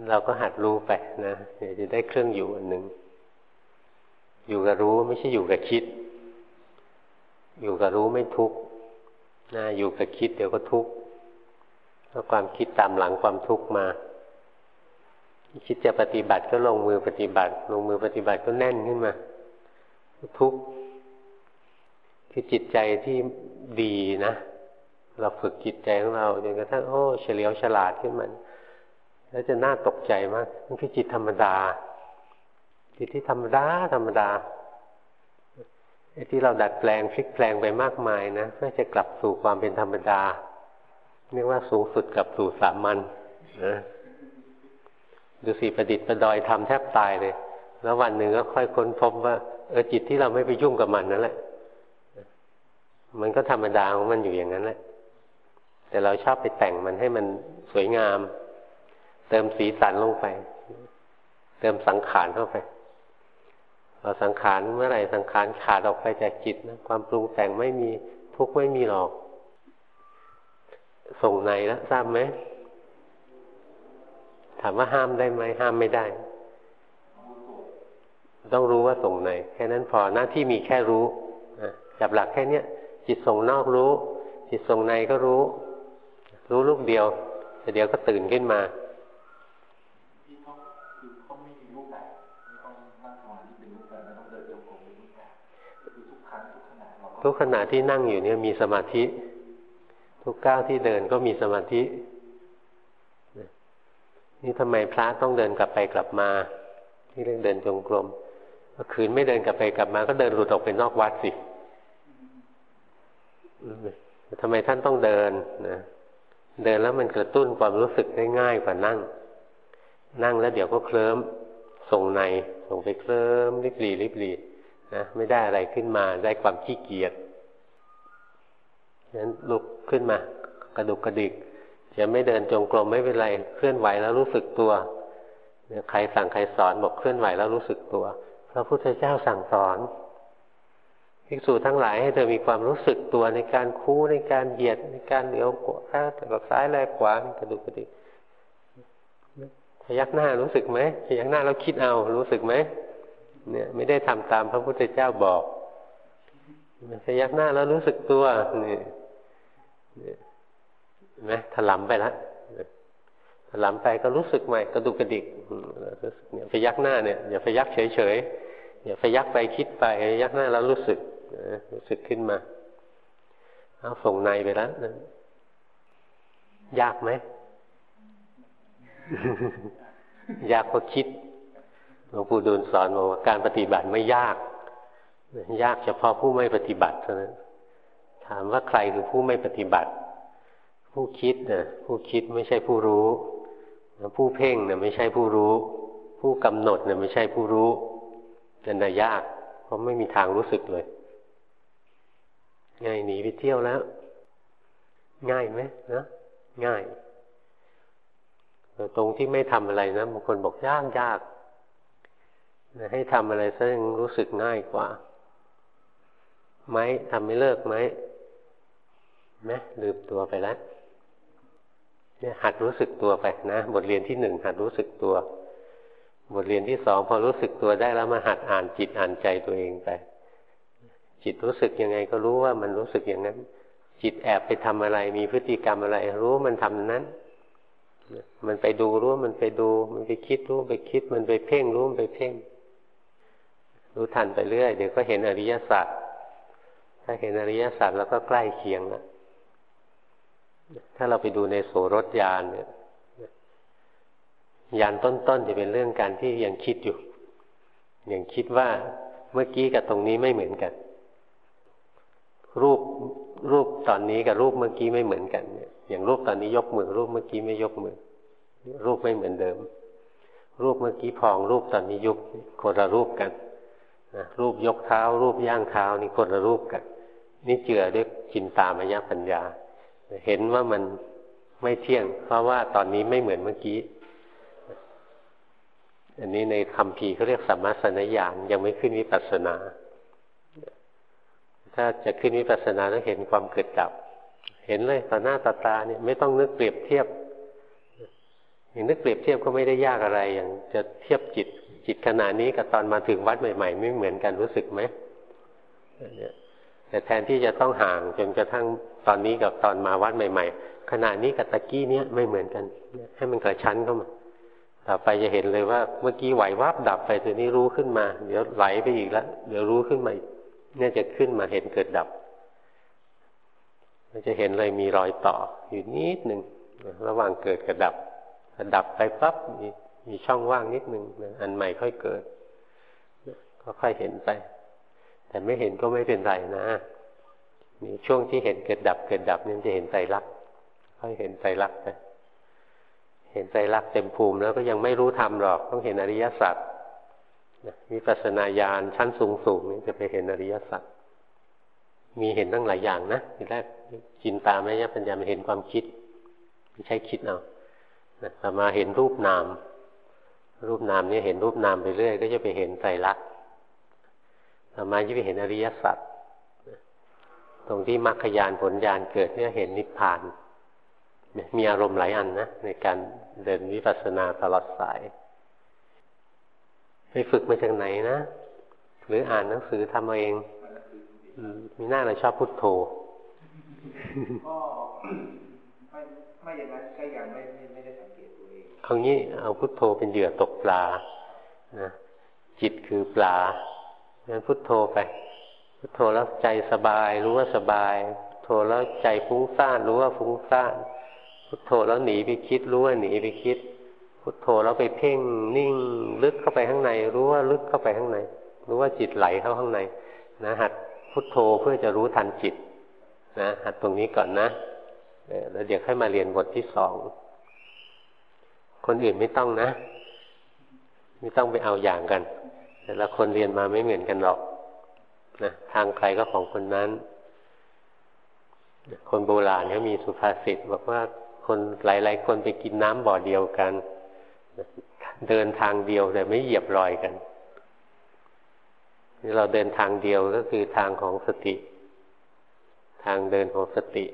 เราก็หัดรู้ไปนะเดี๋ยวจะได้เครื่องอยู่อันหนึ่งอยู่กับรู้ไม่ใช่อยู่กับคิด อยู่กับรู้ไม่ทุกข์นะอยู่กับคิดเดี๋ยวก็ทุกข์เพราะความคิดตามหลังความทุกข์มา คิดจะปฏิบัติก็ลงมือปฏิบัติ ลงมือปฏิบัติก็แน่นขึ้นมา ทุกคือจิตใจที่ดีนะ เราฝึกจิตใจของเราจนกระทั่งโอ้เฉลียวฉลาดขึ้นมัน แล้วจะน่าตกใจมากมันคือจิตธรรมดา จิตที่ธรรมดาธรรมดาไอ้ที่เราดัดแปลงพลิกแปลงไปมากมายนะเพื่อจะกลับสู่ความเป็นธรรมดาเรียกว่าสูงสุดกลับสู่สามัญนะ ดูสิประดิษฐ์ประดอยทำแทบตายเลย แล้ววันหนึ่งก็ค่อยค้นพบว่า เออจิตที่เราไม่ไปยุ่งกับมันนั่นแหละ มันก็ธรรมดาของมันอยู่อย่างนั้นแหละ แต่เราชอบไปแต่งมันให้มันสวยงาม เติมสีสันลงไป เติมสังขารเข้าไปพอสังขารเมื่อไหร่สังขารขาดออกไปจากจิตนะความปรุงแต่งไม่มีทุกข์ไม่มีหรอก ส่งในแล้วทราบไหม ถามว่าห้ามได้ไหมห้ามไม่ได้ ต้องรู้ว่าส่งในแค่นั้นพอหน้าที่มีแค่รู้จับหลักแค่เนี้ยจิตส่งนอกรู้ จิตส่งในก็รู้ รู้ลูกเดียวแต่เดี๋ยวก็ตื่นขึ้นมาทุกขณะที่นั่งอยู่เนี่ยมีสมาธิ ทุกก้าวที่เดินก็มีสมาธิ นี่ทำไมพระต้องเดินกลับไปกลับมา ที่เรียกเดินจงกรมคืนไม่เดินกลับไปกลับมา ก็เดินหลุดออกไปนอกวัดสิทำไมท่านต้องเดินนะเดินแล้วมันกระตุ้นความรู้สึกได้ง่ายกว่านั่ง นั่งแล้วเดี๋ยวก็เคลิ้มส่งในส่งไปเคลิ้มริบหรีริบหรีนะไม่ได้อะไรขึ้นมาได้ความขี้เกียจนั้นลุกขึ้นมากระดุกกระดิก จะไม่เดินจงกรมไม่เป็นไร เคลื่อนไหวแล้วรู้สึกตัวใครสั่งใครสอนบอกเคลื่อนไหวแล้วรู้สึกตัว พระพุทธเจ้าสั่งสอนภิกษุทั้งหลายให้เธอมีความรู้สึกตัวในการคู่ในการเหยียดในการเหลียวขวาแต่กับซ้ายแลขวากระดุกกระดิกพยักหน้ารู้สึกไหมพยักหน้าแล้วคิดเอารู้สึกไหมเนี่ย ไม่ได้ทำตามพระพุทธเจ้าบอกพยักหน้าแล้วรู้สึกตัวนี่ ห็นไหมถลำไปแล้วถลำไปก็รู้สึกใหม่กระดุกกระดิกเนี่ยพยักหน้าเนี่ยอย่าพยักเฉยๆอย่าพยักไปคิดไปพยักหน้าแล้วรู้สึกรู้สึกขึ้นมาเอาส่งในไปแล้วยากไหมยากก็คิดหลวงปู่ดูลสอนบอกว่าการปฏิบัติไม่ยาก ยากเฉพาะผู้ไม่ปฏิบัติเท่านั้น ถามว่าใครคือผู้ไม่ปฏิบัติ ผู้คิดนะผู้คิดไม่ใช่ผู้รู้ ผู้เพ่งนะไม่ใช่ผู้รู้ ผู้กำหนดนะไม่ใช่ผู้รู้นั่นน่ะยากเพราะไม่มีทางรู้สึกเลยง่ายหนีไปเที่ยวแล้ว ง่ายไหมนะง่ายตรงที่ไม่ทำอะไรนะบางคนบอกยากยากให้ทำอะไรซะยังรู้สึกง่ายกว่าไหมทำไม่เลิกไหมไหมลืมตัวไปแล้ว เนี่ยหัดรู้สึกตัวไปนะ บทเรียนที่หนึ่งหัดรู้สึกตัว บทเรียนที่สองพอรู้สึกตัวได้แล้วมาหัดอ่านจิตอ่านใจตัวเองไป จิตรู้สึกยังไงก็รู้ว่ามันรู้สึกอย่างนั้น จิตแอบไปทำอะไร มีพฤติกรรมอะไร รู้มันทำนั้น มันไปดูรู้มันไปดู มันไปคิดรู้ไปคิด มันไปเพ่งรู้มันไปเพ่ง รู้ทันไปเรื่อยเดี๋ยวก็เห็นอริยสัจถ้าเห็นอริยสัจแล้วก็ใกล้เคียงแล้ว ถ้าเราไปดูในโสรถยานเนี่ยยานต้นๆจะเป็นเรื่องการที่ยังคิดอยู่ ยังคิดว่าเมื่อกี้กับตรงนี้ไม่เหมือนกัน รูปรูปตอนนี้กับรูปเมื่อกี้ไม่เหมือนกันเนี่ยอย่างรูปตอนนี้ยกมือ รูปเมื่อกี้ไม่ยกมือ รูปไม่เหมือนเดิม รูปเมื่อกี้พอง รูปตอนนี้ยุบคนละรูปกันนะรูปยกเท้า รูปย่างเท้านี่คนละรูปกัน นี่เจือด้วยจินตามายปัญญา เห็นว่ามันไม่เที่ยง เพราะว่าตอนนี้ไม่เหมือนเมื่อกี้ อันนี้ในคำพีเขาเรียกสัมมาสนญาณยังไม่ขึ้นวิปัสสนา ถ้าจะขึ้นวิปัสสนาต้องเห็นความเกิดดับ เห็นเลยต่อหน้าต่อตาเนี่ยไม่ต้องนึกเปรียบเทียบอย่างนึกเปรียบเทียบก็ไม่ได้ยากอะไร อย่างจะเทียบจิตจิตขณะนี้กับตอนมาถึงวัดใหม่ ๆ ไม่เหมือนกันรู้สึกไหม แต่แทนที่จะต้องห่างจนกระทั่งตอนนี้กับตอนมาวัดใหม่ ๆ ขณะนี้กับตะกี้เนี้ยไม่เหมือนกัน ให้มันกระชั้นเข้ามาต่อไปจะเห็นเลยว่าเมื่อกี้ไหววับดับไปตัวนี้รู้ขึ้นมา เดี๋ยวไหลไปอีกแล้วเดี๋ยวรู้ขึ้นมาเนี่ยจะขึ้นมาเห็นเกิดดับเราจะเห็นเลยมีรอยต่ออยู่นิดหนึ่งระหว่างเกิดกับดับดับไปปั๊บมีมีช่องว่างนิดหนึ่งอันใหม่ค่อยเกิดก็ค่อยเห็นไป แต่ไม่เห็นก็ไม่เป็นไรนะมีช่วงที่เห็นเกิดดับเกิดดับนี่จะเห็นใจรักค่อยเห็นใจรักไปเห็นใจรักเต็มภูมิแล้วก็ยังไม่รู้ธรรมหรอก ต้องเห็นอริยสัจมีปัสนาญาณชั้นสูงสูงนี่จะไปเห็นอริยสัจมีเห็นตั้งหลายอย่างนะทีแรกจินตามม่ยปัญญามันเห็นความคิดไม่ใช่คิดเอาแต่มาเห็นรูปนาม รูปนามนี่เห็นรูปนามไปเรื่อย ก็จะไปเห็นไตรลักษณ ต่อมาจะไปเห็นอริยสัจตรงที่มรรคยานผลญาณเกิดเนี่ยเห็นนิพพาน มีอารมณ์หลายอันนะในการเดินวิปัสสนาตลอดสาย ไปฝึกมาจากไหนนะ หรืออ่านหนังสือทำเอง มีหน้าเราชอบพุทโธก็ไม่ไม่อย่างนั้นก็ยังไม่ไม่ได้สังเกตตัวเองเอางี้เอาพุทโธเป็นเหยื่อตกปลานะจิตคือปลา งั้นพุทโธไป พุทโธแล้วใจสบาย รู้ว่าสบาย พุโธแล้วใจฟุ้งซ่าน รู้ว่าฟุ้งซ่าน พุทโธแล้วหนีไปคิด รู้ว่าหนีไปคิด พุทโธแล้วไปเพ่งนิ่ง ลึกเข้าไปข้างใน รู้ว่าลึกเข้าไปข้างใน รู้ว่าจิตไหลเข้าข้างใน นะหัดพุทโธเพื่อจะรู้ทันจิต นะหัดตรงนี้ก่อนนะแล้วเดี๋ยวค่อยมาเรียนบทที่สอง คนอื่นไม่ต้องนะ ไม่ต้องไปเอาอย่างกัน แต่ละคนเรียนมาไม่เหมือนกันหรอกนะทางใครก็ของคนนั้น คนโบราณเขามีสุภาษิตบอกว่าคนหลาย ๆ คนไปกินน้ำบ่อเดียวกัน เดินทางเดียวแต่ไม่เหยียบรอยกันนี่เราเดินทางเดียวก็คือทางของสติ ทางเดินของสติ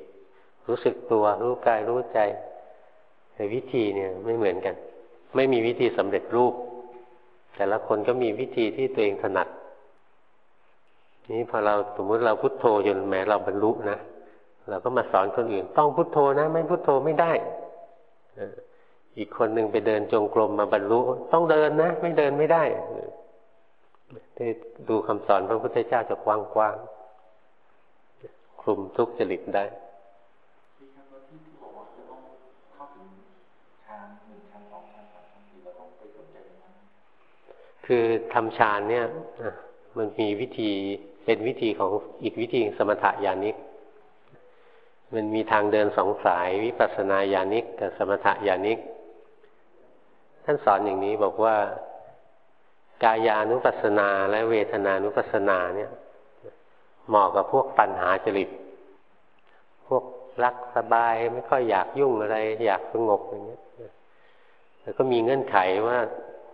รู้สึกตัวรู้กายรู้ใจแต่วิธีเนี่ยไม่เหมือนกัน ไม่มีวิธีสำเร็จรูป แต่ละคนก็มีวิธีที่ตัวเองถนัด นี้พอเราสมมติเราพุโทโธจนแม้เราบรรลุนะเราก็มาสอนคนอื่น ต้องพุโทโธนะ ไม่พุโทโธไม่ได้อีกคนหนึ่งไปเดินจงกรมมาบรรลุ ต้องเดินนะ ไม่เดินไม่ได้ได้ดูคำสอนพระพุทธเจ้าจะกว้างๆคลุมทุกจริตได้ คือทำฌานเนี่ยมันมีวิธีเป็นวิธีของอีกวิธีสมถะญาณิก มันมีทางเดินสองสายวิปัสสนาญาณิกกับสมถะญาณิก ท่านสอนอย่างนี้บอกว่ากายานุปัสสนาและเวทนานุปัสสนาเนี่ยเหมาะกับพวกปัญหาจริต พวกรักสบายไม่ค่อยอยากยุ่งอะไร อยากสงบอย่างเงี้ยแล้วก็มีเงื่อนไขว่า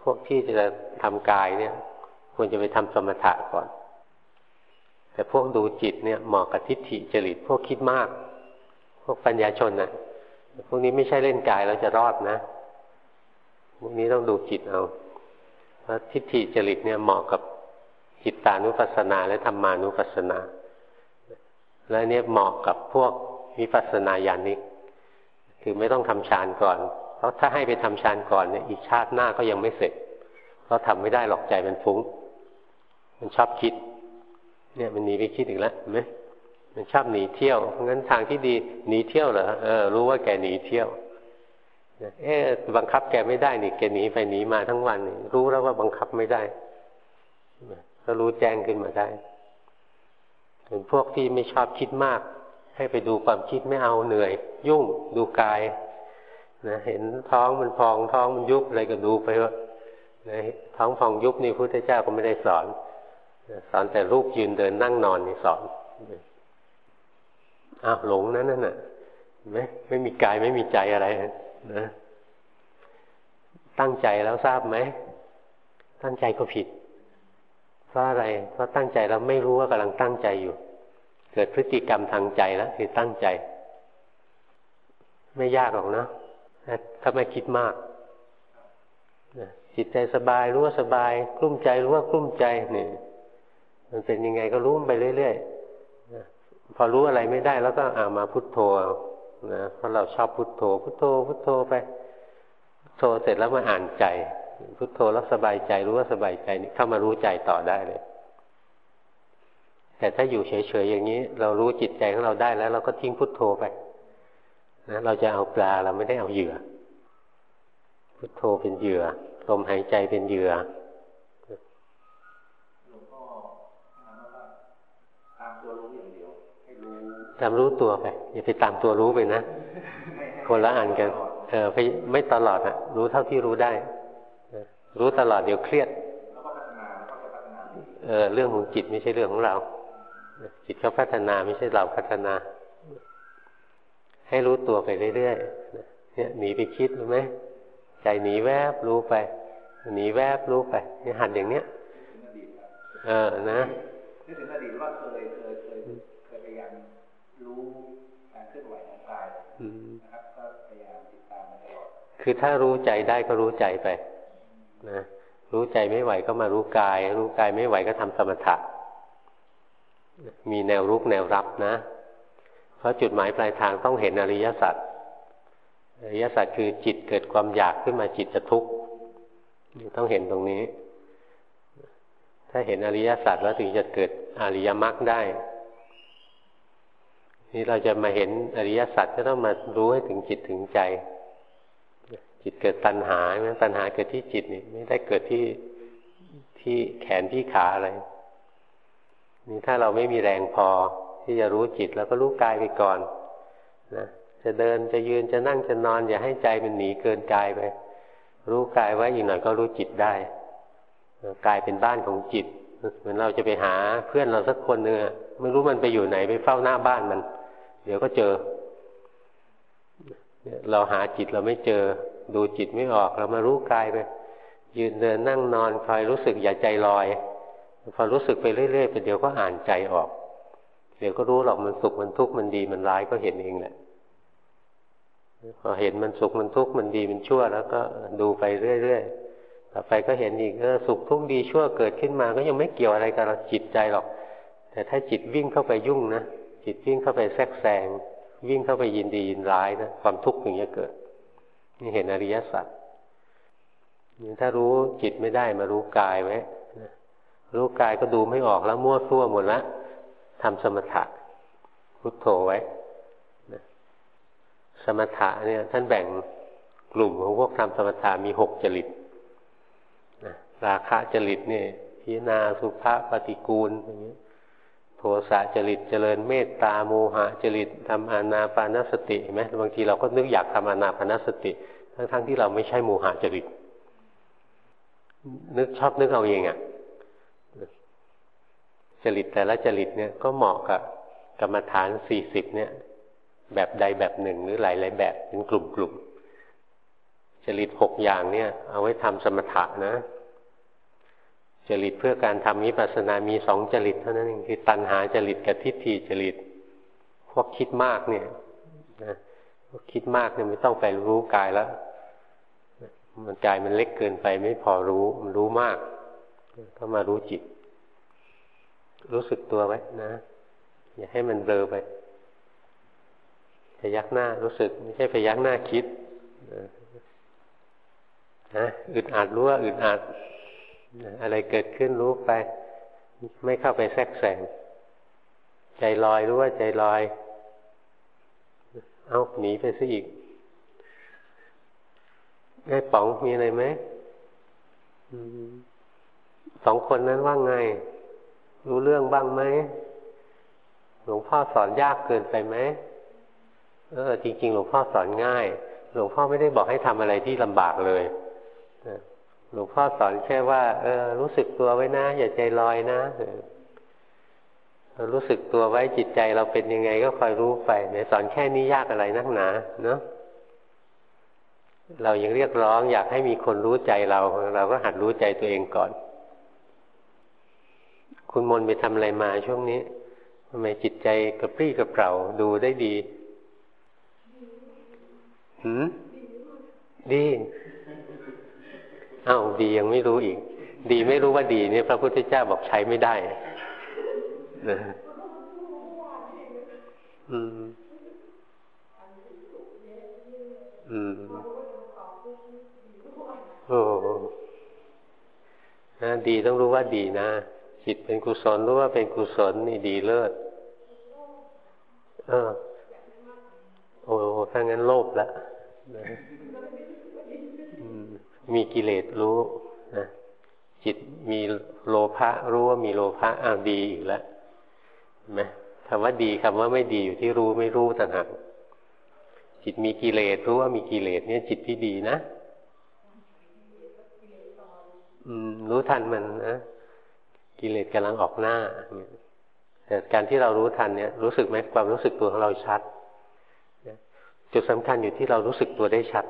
พวกที่จะทำกายเนี่ยควรจะไปทำสมถะก่อน แต่พวกดูจิตเนี่ยเหมาะกับทิฏฐิจริตพวกคิดมาก พวกปัญญาชนนะ่ะ พวกนี้ไม่ใช่เล่นกายแล้วจะรอดนะพวกนี้ต้องดูจิตเอาเพราะทิฏฐิจริตเนี่ยเหมาะกับจิตตานุปัสสนา และธรรมานุปัสสนา และเนี่ยเหมาะกับพวกวิปัสสนาญาณิกคือไม่ต้องทำฌานก่อน ราะถ้าให้ไปทำฌานก่อนเนี่ยอีกชาติหน้าก็ยังไม่เสร็จ เพราะทำไม่ได้หรอกใจมันฟุ้ง มันชอบคิด เนี่ยมันหนีไปคิดอีกแล้วเห็นไหมมันชอบหนีเที่ยว เพราะงั้นทางที่ดีหนีเที่ยวเหรอเออรู้ว่าแกหนีเที่ยวเอ๊บังคับแกไม่ได้นี่แกหนีไปหนีมาทั้งวันรู้แล้วว่าบังคับไม่ได้ก็รู้แจ้งขึ้นมาได้เป็นพวกที่ไม่ชอบคิดมาก ให้ไปดูความคิดไม่เอาเหนื่อย ยุ่งดูกาย นะเห็นท้องมันพองท้องมันยุบอะไรก็ดูไปว่านะท้องพองยุบนี่พุทธเจ้าก็ไม่ได้สอน สอนแต่รูปยืนเดินนั่งนอนนี่สอนอ้าวหลงนั้นน่ะไม่ไม่มีกายไม่มีใจอะไรนะตั้งใจแล้วทราบไหม ตั้งใจก็ผิด เพราะอะไร เพราะตั้งใจแล้วไม่รู้ว่ากำลังตั้งใจอยู่ เกิดพฤติกรรมทางใจแล้วคือตั้งใจ ไม่ยากหรอกนะ ถ้าไม่คิดมากจิตใจสบายรู้ว่าสบาย กลุ้มใจรู้ว่ากลุ้มใจนี่มันเป็นยังไงก็รู้ไปเรื่อยๆพอรู้อะไรไม่ได้แล้วก็อามาพุทโธนะเพราะเราชอบพุทโธ พุทโธ พุทโธไปพุทโธเสร็จแล้วมาอ่านใจ พุทโธแล้วสบายใจรู้ว่าสบายใจนี่เข้ามารู้ใจต่อได้เลย แต่ถ้าอยู่เฉยๆอย่างนี้ เรารู้จิตใจของเราได้แล้ว เราก็ทิ้งพุทโธไป นะเราจะเอาปลาเราไม่ได้เอาเหยื่อ พุทโธเป็นเหยื่อลมหายใจเป็นเหยื่อตามรู้ตัวไป อย่าไปตามตัวรู้ไปนะ คนละอันกัน เออไม่ตลอดอะรู้เท่าที่รู้ได้ รู้ตลอดเดี๋ยวเครียดเออเรื่องของจิตไม่ใช่เรื่องของเรา จิตเขาพัฒนาไม่ใช่เราพัฒนา ให้รู้ตัวไปเรื่อยๆเนี่ยหนีไปคิดรู้ไหมใจหนีแวบรู้ไป หนีแวบรู้ไปเนี่ยหัดอย่างเนี้ยเออนะนึกถึงอดีตว่าเคยเคยเคยเคยพยายามรู้การเคลื่อนไหวของกายนะครับก็พยายามติดตามมาตลอดคือถ้ารู้ใจได้ก็รู้ใจไป นะรู้ใจไม่ไหวก็มารู้กาย รู้กายไม่ไหวก็ทำสมถะมีแนวรุกแนวรับนะ เพราะจุดหมายปลายทางต้องเห็นอริยสัจอริยสัจคือจิตเกิดความอยากขึ้นมาจิตจะทุกข์ต้องเห็นตรงนี้ ถ้าเห็นอริยสัจแล้วถึงจะเกิดอริยมรรคได้นี่เราจะมาเห็นอริยสัจก็ต้องมารู้ให้ถึงจิตถึงใจ จิตเกิดตัณหาไหมตัณหาเกิดที่จิตนี่ไม่ได้เกิดที่ที่แขนที่ขาอะไรนี่ถ้าเราไม่มีแรงพอ ที่จะรู้จิตแล้วก็รู้กายไปก่อนนะจะเดินจะยืนจะนั่งจะนอน อย่าให้ใจมันหนีเกินกายไป รู้กายไว้อีกหน่อยก็รู้จิตได้กายเป็นบ้านของจิต เหมือนเราจะไปหาเพื่อนเราสักคนเนื้อไม่รู้มันไปอยู่ไหนไปเฝ้าหน้าบ้านมัน เดี๋ยวก็เจอ เราหาจิตเราไม่เจอ ดูจิตไม่ออกเรามารู้กายไป ยืนเดินนั่งนอนคอยรู้สึกอย่าใจลอย พอรู้สึกไปเรื่อยๆไปเดี๋ยวก็อ่านใจออก ดี๋ยวก็รู้หรอกมันสุขมันทุกข์มันดีมันร้ายก็เห็นเองแหละพอเห็นมันสุขมันทุกข์มันดีมันชั่ว แล้วก็ดูไปเรื่อยๆต่อไปก็เห็นอีกเออสุขทุกข์ดีชั่วเกิดขึ้นมาก็ยังไม่เกี่ยวอะไรกับเราจิตใจหรอก แต่ถ้าจิตวิ่งเข้าไปยุ่งนะจิตวิ่งเข้าไปแทรกแซงวิ่งเข้าไปยินดียินร้ายนะความทุกข์อย่างนี้เกิด นี่เห็นอริยสัจถ้ารู้จิตไม่ได้มารู้กายไว้รู้กายก็ดูไม่ออกแล้วมั่วซั่วหมดละ ทำสมถะพุทโธไว้สมถะเนี่ย ท่านแบ่งกลุ่มของพวกทำสมถะมีหกจริตราคะจริตเนี่ยพิจนาสุภาปฏิกูลอย่างนี้โทสะจริตเจริญเมตตาโมหะจริตทำอานาปานสติเห็นไหมบางทีเราก็นึกอยากทำอานาปานสติ ทั้งๆทที่เราไม่ใช่โมหะจริตนึกชอบนึกเอาเองอะ่ะ จริตแต่ละจริตเนี่ยก็เหมาะกับกรรมฐานสี่สิบเนี่ย แบบใดแบบหนึ่งหรือหลายหลายแบบเป็นกลุ่มๆจริตหกอย่างเนี่ย เอาไว้ทำสมถะนะ จริตเพื่อการทำมิปัสสนามีสองจริตเท่านั้นเองคือตัณหาจริตกับทิฏฐิจริตพวกคิดมากเนี่ยนะพวกคิดมากเนี่ยไม่ต้องไปรู้กายแล้วมันกายมันเล็กเกินไปไม่พอรู้มันรู้มาก ก็มารู้จิต รู้สึกตัวไว้นะ อย่าให้มันเบลอไปพยักหน้ารู้สึก ไม่ใช่พยักหน้าคิดนะอึดอัดรู้ว่าอึดอัดอะไรเกิดขึ้นรู้ไป ไม่เข้าไปแทรกแซงใจลอยรู้ว่าใจลอย เอาหนีไปซะอีกไอ้ป๋องมีอะไรไหมสองคนนั้นว่าไง รู้เรื่องบ้างไหมหลวงพ่อสอนยากเกินไปไหมเออ จริง ๆ หลวงพ่อสอนง่าย หลวงพ่อไม่ได้บอกให้ทำอะไรที่ลำบากเลยหลวงพ่อสอนแค่ว่า เออ รู้สึกตัวไว้นะ อย่าใจลอยนะเรารู้สึกตัวไว้จิตใจเราเป็นยังไงก็คอยรู้ไปเนี่ยสอนแค่นี้ยากอะไรนักหนาเนาะเรายังเรียกร้องอยากให้มีคนรู้ใจเรา เราก็หัดรู้ใจตัวเองก่อน คุณมนไปทำอะไรมาช่วงนี้ทำไมจิตใจกระปรี้กระเปร่าดูได้ดีหืมดีอ้าวดียังไม่รู้อีก ดีไม่รู้ว่าดีเนี่ยพระพุทธเจ้าบอกใช้ไม่ได้นะอืม อืมโอ้นะดีต้องรู้ว่าดีนะ จิตเป็นกุศลรู้ว่าเป็นกุศลนี่ดีเลิศเออโอ้ถ้างั้นโลภละมีกิเลสรู้นะจิตมีโลภะรู้ว่ามีโลภะอ้าวดีอีกแล้วเห็นไหมคำว่าดีคำว่าไม่ดีอยู่ที่รู้ไม่รู้ต่างหากจิตมีกิเลสรู้ว่ามีกิเลสเนี่ย จิตที่ดีนะ อืม รู้ทันมันนะ กิเลสกำลังออกหน้าแต่การที่เรารู้ทันเนี่ยรู้สึกไหมความรู้สึกตัวของเราชัดจุดสำคัญอยู่ที่เรารู้สึกตัวได้ชัด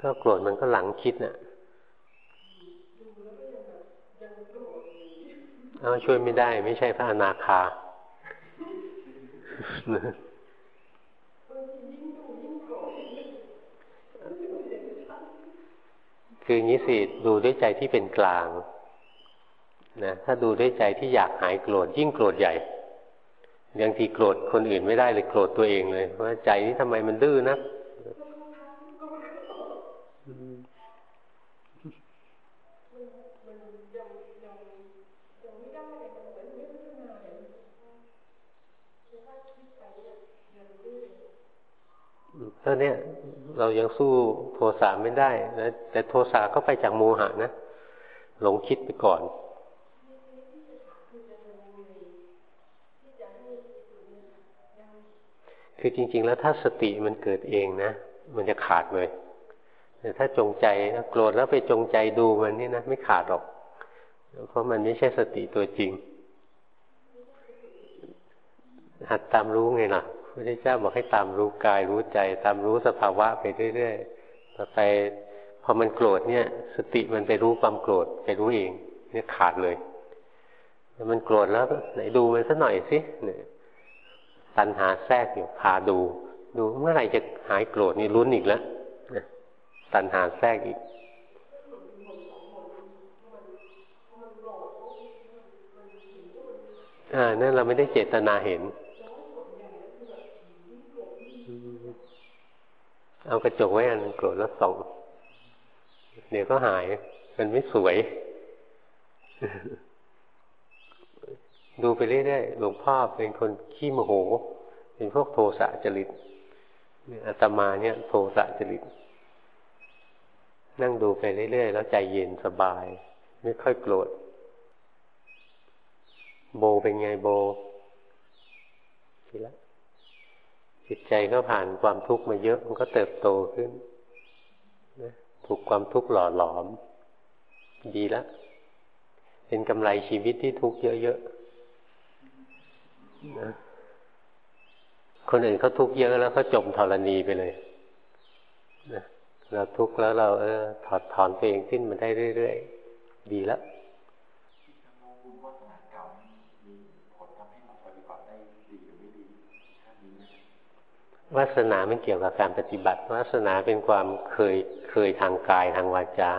ก็โกรธมันก็หลังคิดนะ่ะเอาช่วยไม่ได้ ไม่ใช่พระอนาคา คืองี้สิดูด้วยใจที่เป็นกลางนะถ้าดูด้วยใจที่อยากหายโกรธยิ่งโกรธใหญ่บางทีโกรธคนอื่นไม่ได้เลยโกรธตัวเองเลยว่าใจนี้ทำไมมันดื้อนะเพราะเนี้ย เรายังสู้โทสะไม่ได้นะแต่โทสะก็ไปจากโมหะนะหลงคิดไปก่อน คือจริง ๆ แล้วถ้าสติมันเกิดเองนะ มันจะขาดเลย แต่ถ้าจงใจโกรธแล้วไปจงใจดูมันนี่นะไม่ขาดหรอก เพราะมันไม่ใช่สติตัวจริง หัดตามรู้ไงล่ะ พระเจ้าบอกให้ตามรู้กายรู้ใจ ตามรู้สภาวะไปเรื่อยๆต่อไปพอมันโกรธเนี่ย สติมันไปรู้ความโกรธไปรู้เอง เนี่ยขาดเลยมันโกรธแล้วไหนดูมันสักหน่อยสิเนี่ยตัณหาแทรกอยู่พาดู ดูเมื่อไหร่จะหายโกรธนี่ลุ้นอีกแล้วตัณหาแทรกอีกอ่านั่นเราไม่ได้เจตนาเห็น เอากระจกไว้อันโกรธแล้วส่องเดี๋ยวก็หาย มันไม่สวย ดูไปเรื่อยๆหลวงพ่อเป็นคนขี้โมโห เป็นพวกโทสะจริตอาตมาเนี่ย โทสะจริต นั่งดูไปเรื่อยๆ แล้วใจเย็นสบาย ไม่ค่อยโกรธ โบเป็นไงโบทีละ จิตใจก็ผ่านความทุกข์มาเยอะมันก็เติบโตขึ้นถูกความทุกข์หล่อหลอม ดีแล้วเป็นกำไรชีวิตที่ทุกข์เยอะๆนะคนอื่นเขาทุกข์เยอะแล้วเขาจมธรณีไปเลยนะเราทุกข์แล้วเราเออถอดถอนตัวเองขึ้นมาได้เรื่อยๆ ดีแล้ว วาสนาไม่เกี่ยวกับการปฏิบัติวาสนาเป็นความเคยเคยทางกายทางวาจา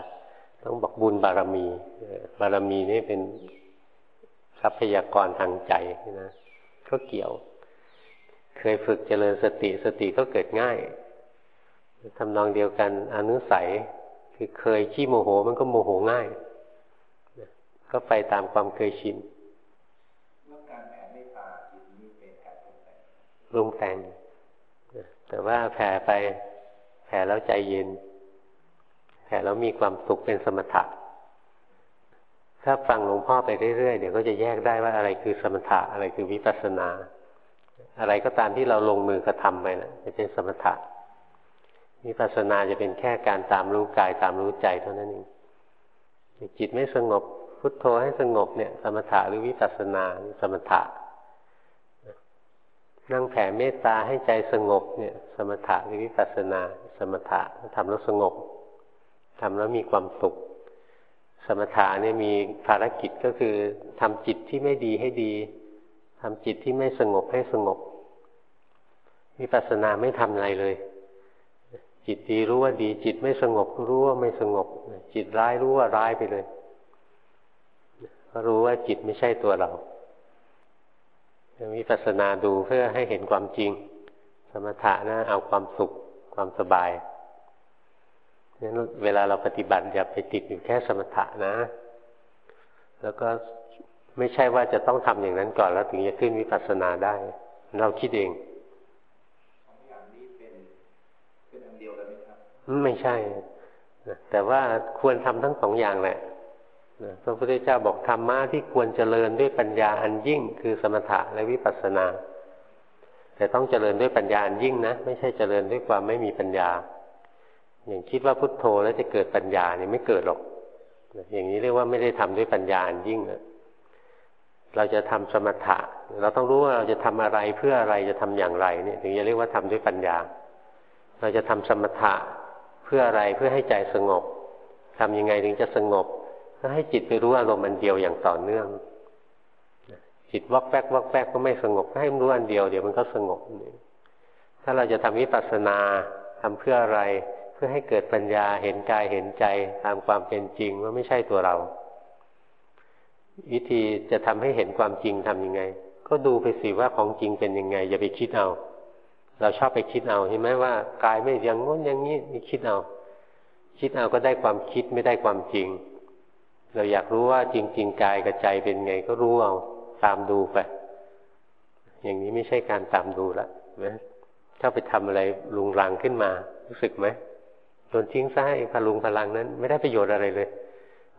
ต้องบอกบุญบารมี บารมีนี่เป็นทรัพยากรทางใจนะก็เกี่ยว เคยฝึกเจริญสติสติก็เกิดง่ายทำนองเดียวกันอนุสัยคือเคยขี้โมโหมันก็โมโหง่าย ก็ไปตามความเคยชินรุงแต่ง แต่ว่าแผ่ไปแผ่แล้วใจเย็นแผ่แล้วมีความสุขเป็นสมถะถ้าฟังหลวงพ่อไปเรื่อยๆเดี๋ยวก็จะแยกได้ว่าอะไรคือสมถะอะไรคือวิปัสสนา อะไรก็ตามที่เราลงมือกระทำไปนะจะเป็นสมถะวิปัสสนาจะเป็นแค่การตามรู้กายตามรู้ใจเท่านั้นเองจิตไม่สงบพุทโธให้สงบเนี่ย สมถะหรือวิปัสสนาสมถะ นั่งแผ่เมตตาให้ใจสงบเนี่ย สมถะหรือวิปัสสนา สมถะทำแล้วสงบทำแล้วมีความสุข สมถะเนี่ยมีภารกิจก็คือทำจิตที่ไม่ดีให้ดีทำจิตที่ไม่สงบให้สงบวิปัสสนาไม่ทำอะไรเลย จิตดีรู้ว่าดี จิตไม่สงบรู้ว่าไม่สงบ จิตร้ายรู้ว่าร้ายไปเลยก็รู้ว่าจิตไม่ใช่ตัวเรา วิปัสสนาดูเพื่อให้เห็นความจริง สมถะนะเอาความสุขความสบายนั้นเวลาเราปฏิบัติอย่าไปติดอยู่แค่สมถะนะ แล้วก็ไม่ใช่ว่าจะต้องทำอย่างนั้นก่อนแล้วถึงจะขึ้นวิปัสสนาได้ เราคิดเองไม่ใช่ แต่ว่าควรทำทั้งสองอย่างแหละ พระพุทธเจ้าบอกธรรมะที่ควรเจริญด้วยปัญญาอันยิ่ง คือสมถะและวิปัสสนา แต่ต้องเจริญด้วยปัญญาอันยิ่งนะ ไม่ใช่เจริญด้วยความไม่มีปัญญา อย่างคิดว่าพุทโธแล้วจะเกิดปัญญาเนี่ยไม่เกิดหรอก อย่างนี้เรียกว่าไม่ได้ทำด้วยปัญญาอันยิ่งเราจะทำสมถะ เราต้องรู้ว่าเราจะทำอะไรเพื่ออะไรจะทำอย่างไรเนี่ย ถึงจะเรียกว่าทำด้วยปัญญา เราจะทำสมถะเพื่ออะไรเพื่อให้ใจสงบทำยังไงถึงจะสงบ ถ้าให้จิตไปรู้อารมณ์อันเดียวอย่างต่อเนื่อง จิตวักแวกวักแวกก็ไม่สงบให้มันรู้อันเดียวเดี๋ยวมันก็สงบ ถ้าเราจะทำวิปัสสนาทำเพื่ออะไร เพื่อให้เกิดปัญญาเห็นกายเห็นใจตามความเป็นจริงว่าไม่ใช่ตัวเรา วิธีจะทำให้เห็นความจริงทำยังไง ก็ดูไปสิว่าของจริงเป็นยังไง อย่าไปคิดเอาเราชอบไปคิดเอาใช่ไหมว่ากายไม่อย่างง้นอย่างนี้นี่คิดเอา คิดเอาก็ได้ความคิดไม่ได้ความจริง เราอยากรู้ว่าจริง ๆ กายกับใจเป็นไงก็รู้เอาตามดูไป อย่างนี้ไม่ใช่การตามดูละนะถ้าไปทำอะไรลุงรังขึ้นมา รู้สึกไหมโดนทิ้งซะให้พลุงพลังนั้น ไม่ได้ประโยชน์อะไรเลย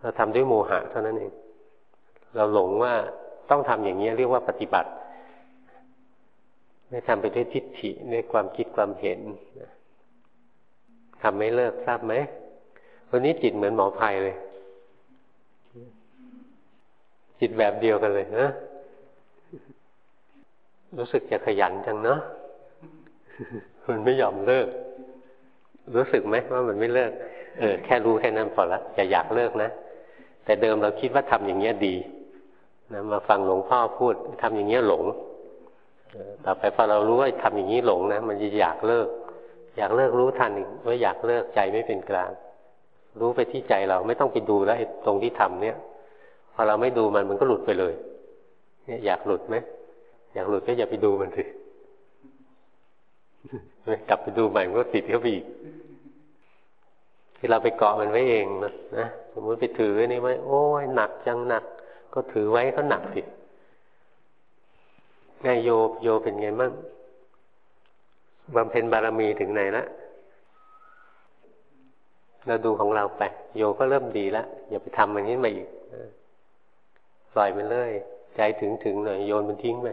เราทำด้วยโมหะเท่านั้นเอง เราหลงว่าต้องทำอย่างนี้เรียกว่าปฏิบัติ ไม่ทำไปด้วยทิฏฐิด้วยความคิดความเห็นทำไม่เลิกทราบไหมวันนี้จิตเหมือนหมอภัยเลย จิตแบบเดียวกันเลยนะรู้สึกจะขยันจังเนาะมันไม่ยอมเลิก รู้สึกไหมว่ามันไม่เลิก เออ แค่รู้แค่นั้นพอละอย่าอยากเลิกนะ แต่เดิมเราคิดว่าทำอย่างเงี้ยดีนะมาฟังหลวงพ่อพูดทำอย่างเงี้ยหลงต่อไปพอเรารู้ว่าทำอย่างนี้หลงนะมันจะอยากเลิก อยากเลิกรู้ทันว่าอยากเลิกใจไม่เป็นกลาง รู้ไปที่ใจเราไม่ต้องไปดูแล้วตรงที่ทำเนี่ย พอเราไม่ดูมันมันก็หลุดไปเลย เนี่ยอยากหลุดไหมอยากหลุดก็อย่าไปดูมันสิกลับไปดูใหม่มันก็ติดเข้าไปอีกที่เราไปเกาะมันไว้เองนะนะสมมติไปถือนี่ไว้โอ้ยหนักจังหนัก ก็ถือไว้ก็หนักสิไงโยโยเป็นไงมั่งบำเพ็ญบารมีถึงไหนละเราดูของเราไปโยก็เริ่มดีแล้วอย่าไปทำมันนี้มาอีก ปล่อยมันเลย ใจถึงถึงหน่อยโยนมันทิ้งไป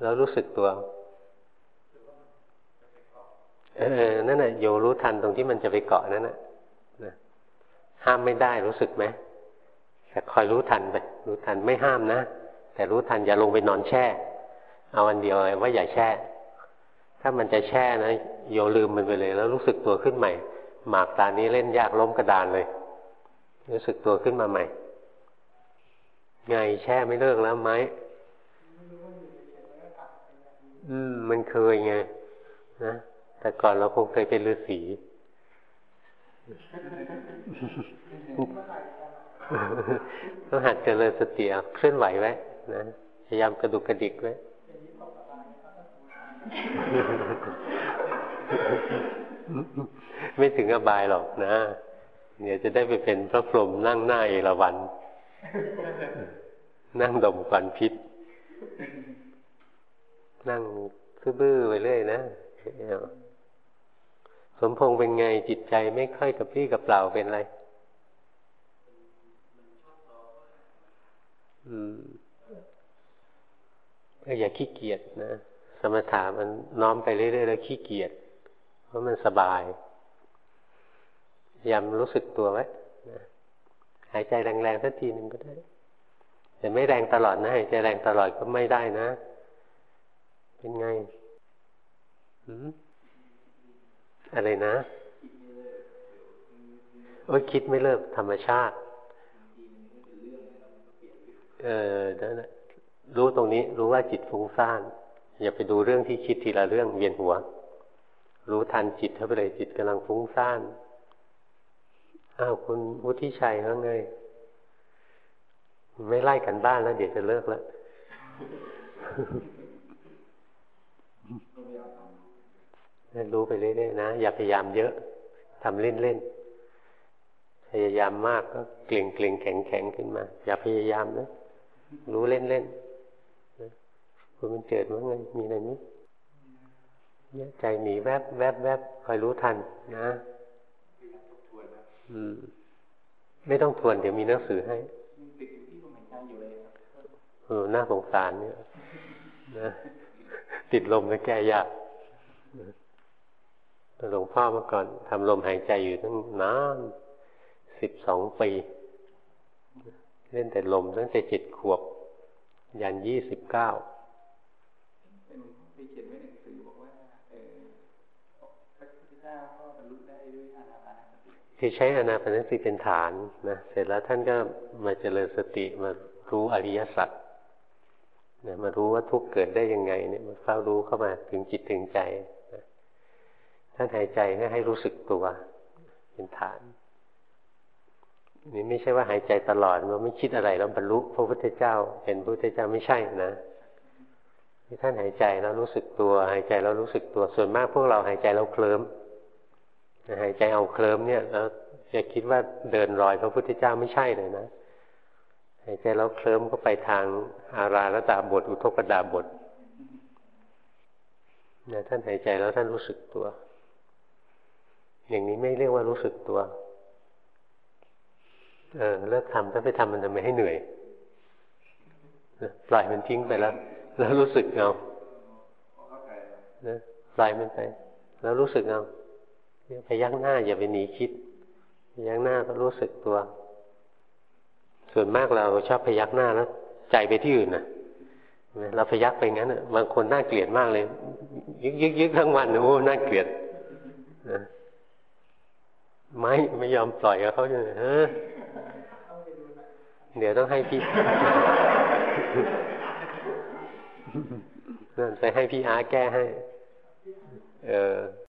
แล้วรู้สึกตัวเออนั่นแหะโยรู้ทันตรงที่มันจะไปเกาะนั่นแหละห้ามไม่ได้รู้สึกไหมแต่คอยรู้ทันไปรู้ทันไม่ห้ามนะแต่รู้ทันอย่าลงไปนอนแช่ เอาอันเดียวเลยว่าอย่าแช่ ถ้ามันจะแช่นะโยลืมมันไปเลย แล้วรู้สึกตัวขึ้นใหม่ หมากตานี้เล่นยากล้มกระดานเลย รู้สึกตัวขึ้นมาใหม่ ไงแช่ไม่เลิกแล้วไหมอืม มันเคยไงนะแต่ก่อนเราคงเคยเป็นฤาษีต้องหัดเจริญสติเคลื่อนไหวไว้นะพยายามกระดุกกระดิกไว้ไม่ถึงอบายหรอกนะ เดี๋ยวจะได้ไปเป็นพระพรหมนั่งหน้าเอราวัน นั่งดมควันพิษ นั่งซื่อๆไปเรื่อยนะสมพงษ์เป็นไงจิตใจไม่ค่อยกับพี่กับเปล่าเป็นไร อืมก็อย่าขี้เกียจนะ สมถะมันน้อมไปเรื่อยๆแล้วขี้เกียจเพราะมันสบายยามรู้สึกตัวไว้ หายใจแรงๆสักทีหนึ่งก็ได้ แต่ไม่แรงตลอดนะหายใจแรงตลอดก็ไม่ได้นะ เป็นไงอืมอะไรนะโอ้ยคิดไม่เลิกธรรมชาติ เออนั่นแหละรู้ตรงนี้ รู้ว่าจิตฟุ้งซ่านอย่าไปดูเรื่องที่คิดทีละเรื่องเวียนหัว รู้ทันจิตเข้าไปเลยจิตกำลังฟุ้งซ่าน อ้าวคุณวุฒิชัยแล้วไงไม่ไล่กันบ้านแล้ว เดี๋ยวจะเลิกแล้วรู้ไปเรื่อยๆนะ อย่าพยายามเยอะทำเล่นๆพยายามมากก็เกร็งเกร็งแข็งแข็งขึ้นมา อย่าพยายามนะ รู้เล่นๆคุณมันเจิดว่าไงมีอะไรนี้เนี่ยใจหนีแวบแวบแวบคอยรู้ทันนะ ไม่ต้องทวนเดี๋ยวมีหนังสือให้เออหน่าสงสารเนี่ยนะติดลมแล้วแก้ยากหลวงพ่อเมื่อก่อนทำลมหายใจอยู่ตั้งนานสิบสองปี เล่นแต่ลมตั้งแต่เจ็ดขวบ ยันยี่สิบเก้า คือใช้อนาปนสติเป็นฐานนะเสร็จแล้วท่านก็มาเจริญสติมารู้อริยสัจนะมารู้ว่าทุกเกิดได้ยังไงเนี่ยมาเฝ้ารู้เข้ามาถึงจิตถึงใจนะท่านหายใจให้ให้รู้สึกตัว เป็นฐานนี่ไม่ใช่ว่าหายใจตลอดว่าไม่คิดอะไรแล้วบรรลุพระพุทธเจ้าเป็นพระพุทธเจ้าไม่ใช่นะที่ท่านหายใจแล้วรู้สึกตัว หายใจแล้วรู้สึกตัวส่วนมากพวกเราหายใจแล้วเคลิ้ม หายใจเอาเคลิ้มเนี่ยแล้วจะคิดว่าเดินรอยพระพุทธเจ้าไม่ใช่เลยนะหายใจแล้วเคลิ้มก็ไปทางอาราละตาบท อุทกดาบทเนี่ยท่านหายใจแล้วท่านรู้สึกตัว อย่างนี้ไม่เรียกว่ารู้สึกตัว เออเลิกทำถ้าไปทำมันจะไม่ให้เหนื่อยปล่อยมันทิ้งไปแล้ว แล้วรู้สึกเอาปล่อยมันไป แล้วรู้สึกเอา พยักหน้าอย่าไปหนีคิดพยักหน้าก็รู้สึกตัว ส่วนมากเราชอบพยักหน้าแล้วใจไปที่อื่นนะเราพยักไปงั้นอะบางคนน่าเกลียดมากเลย ยึกยึกยึกทั้งวันโอ้น่าเกลียดนะไม่ไม่ยอมปล่อยกับเขาเลยฮะเดี๋ยวต้องให้พี่นั่นไปให้พี่อาแก้ให้ เออ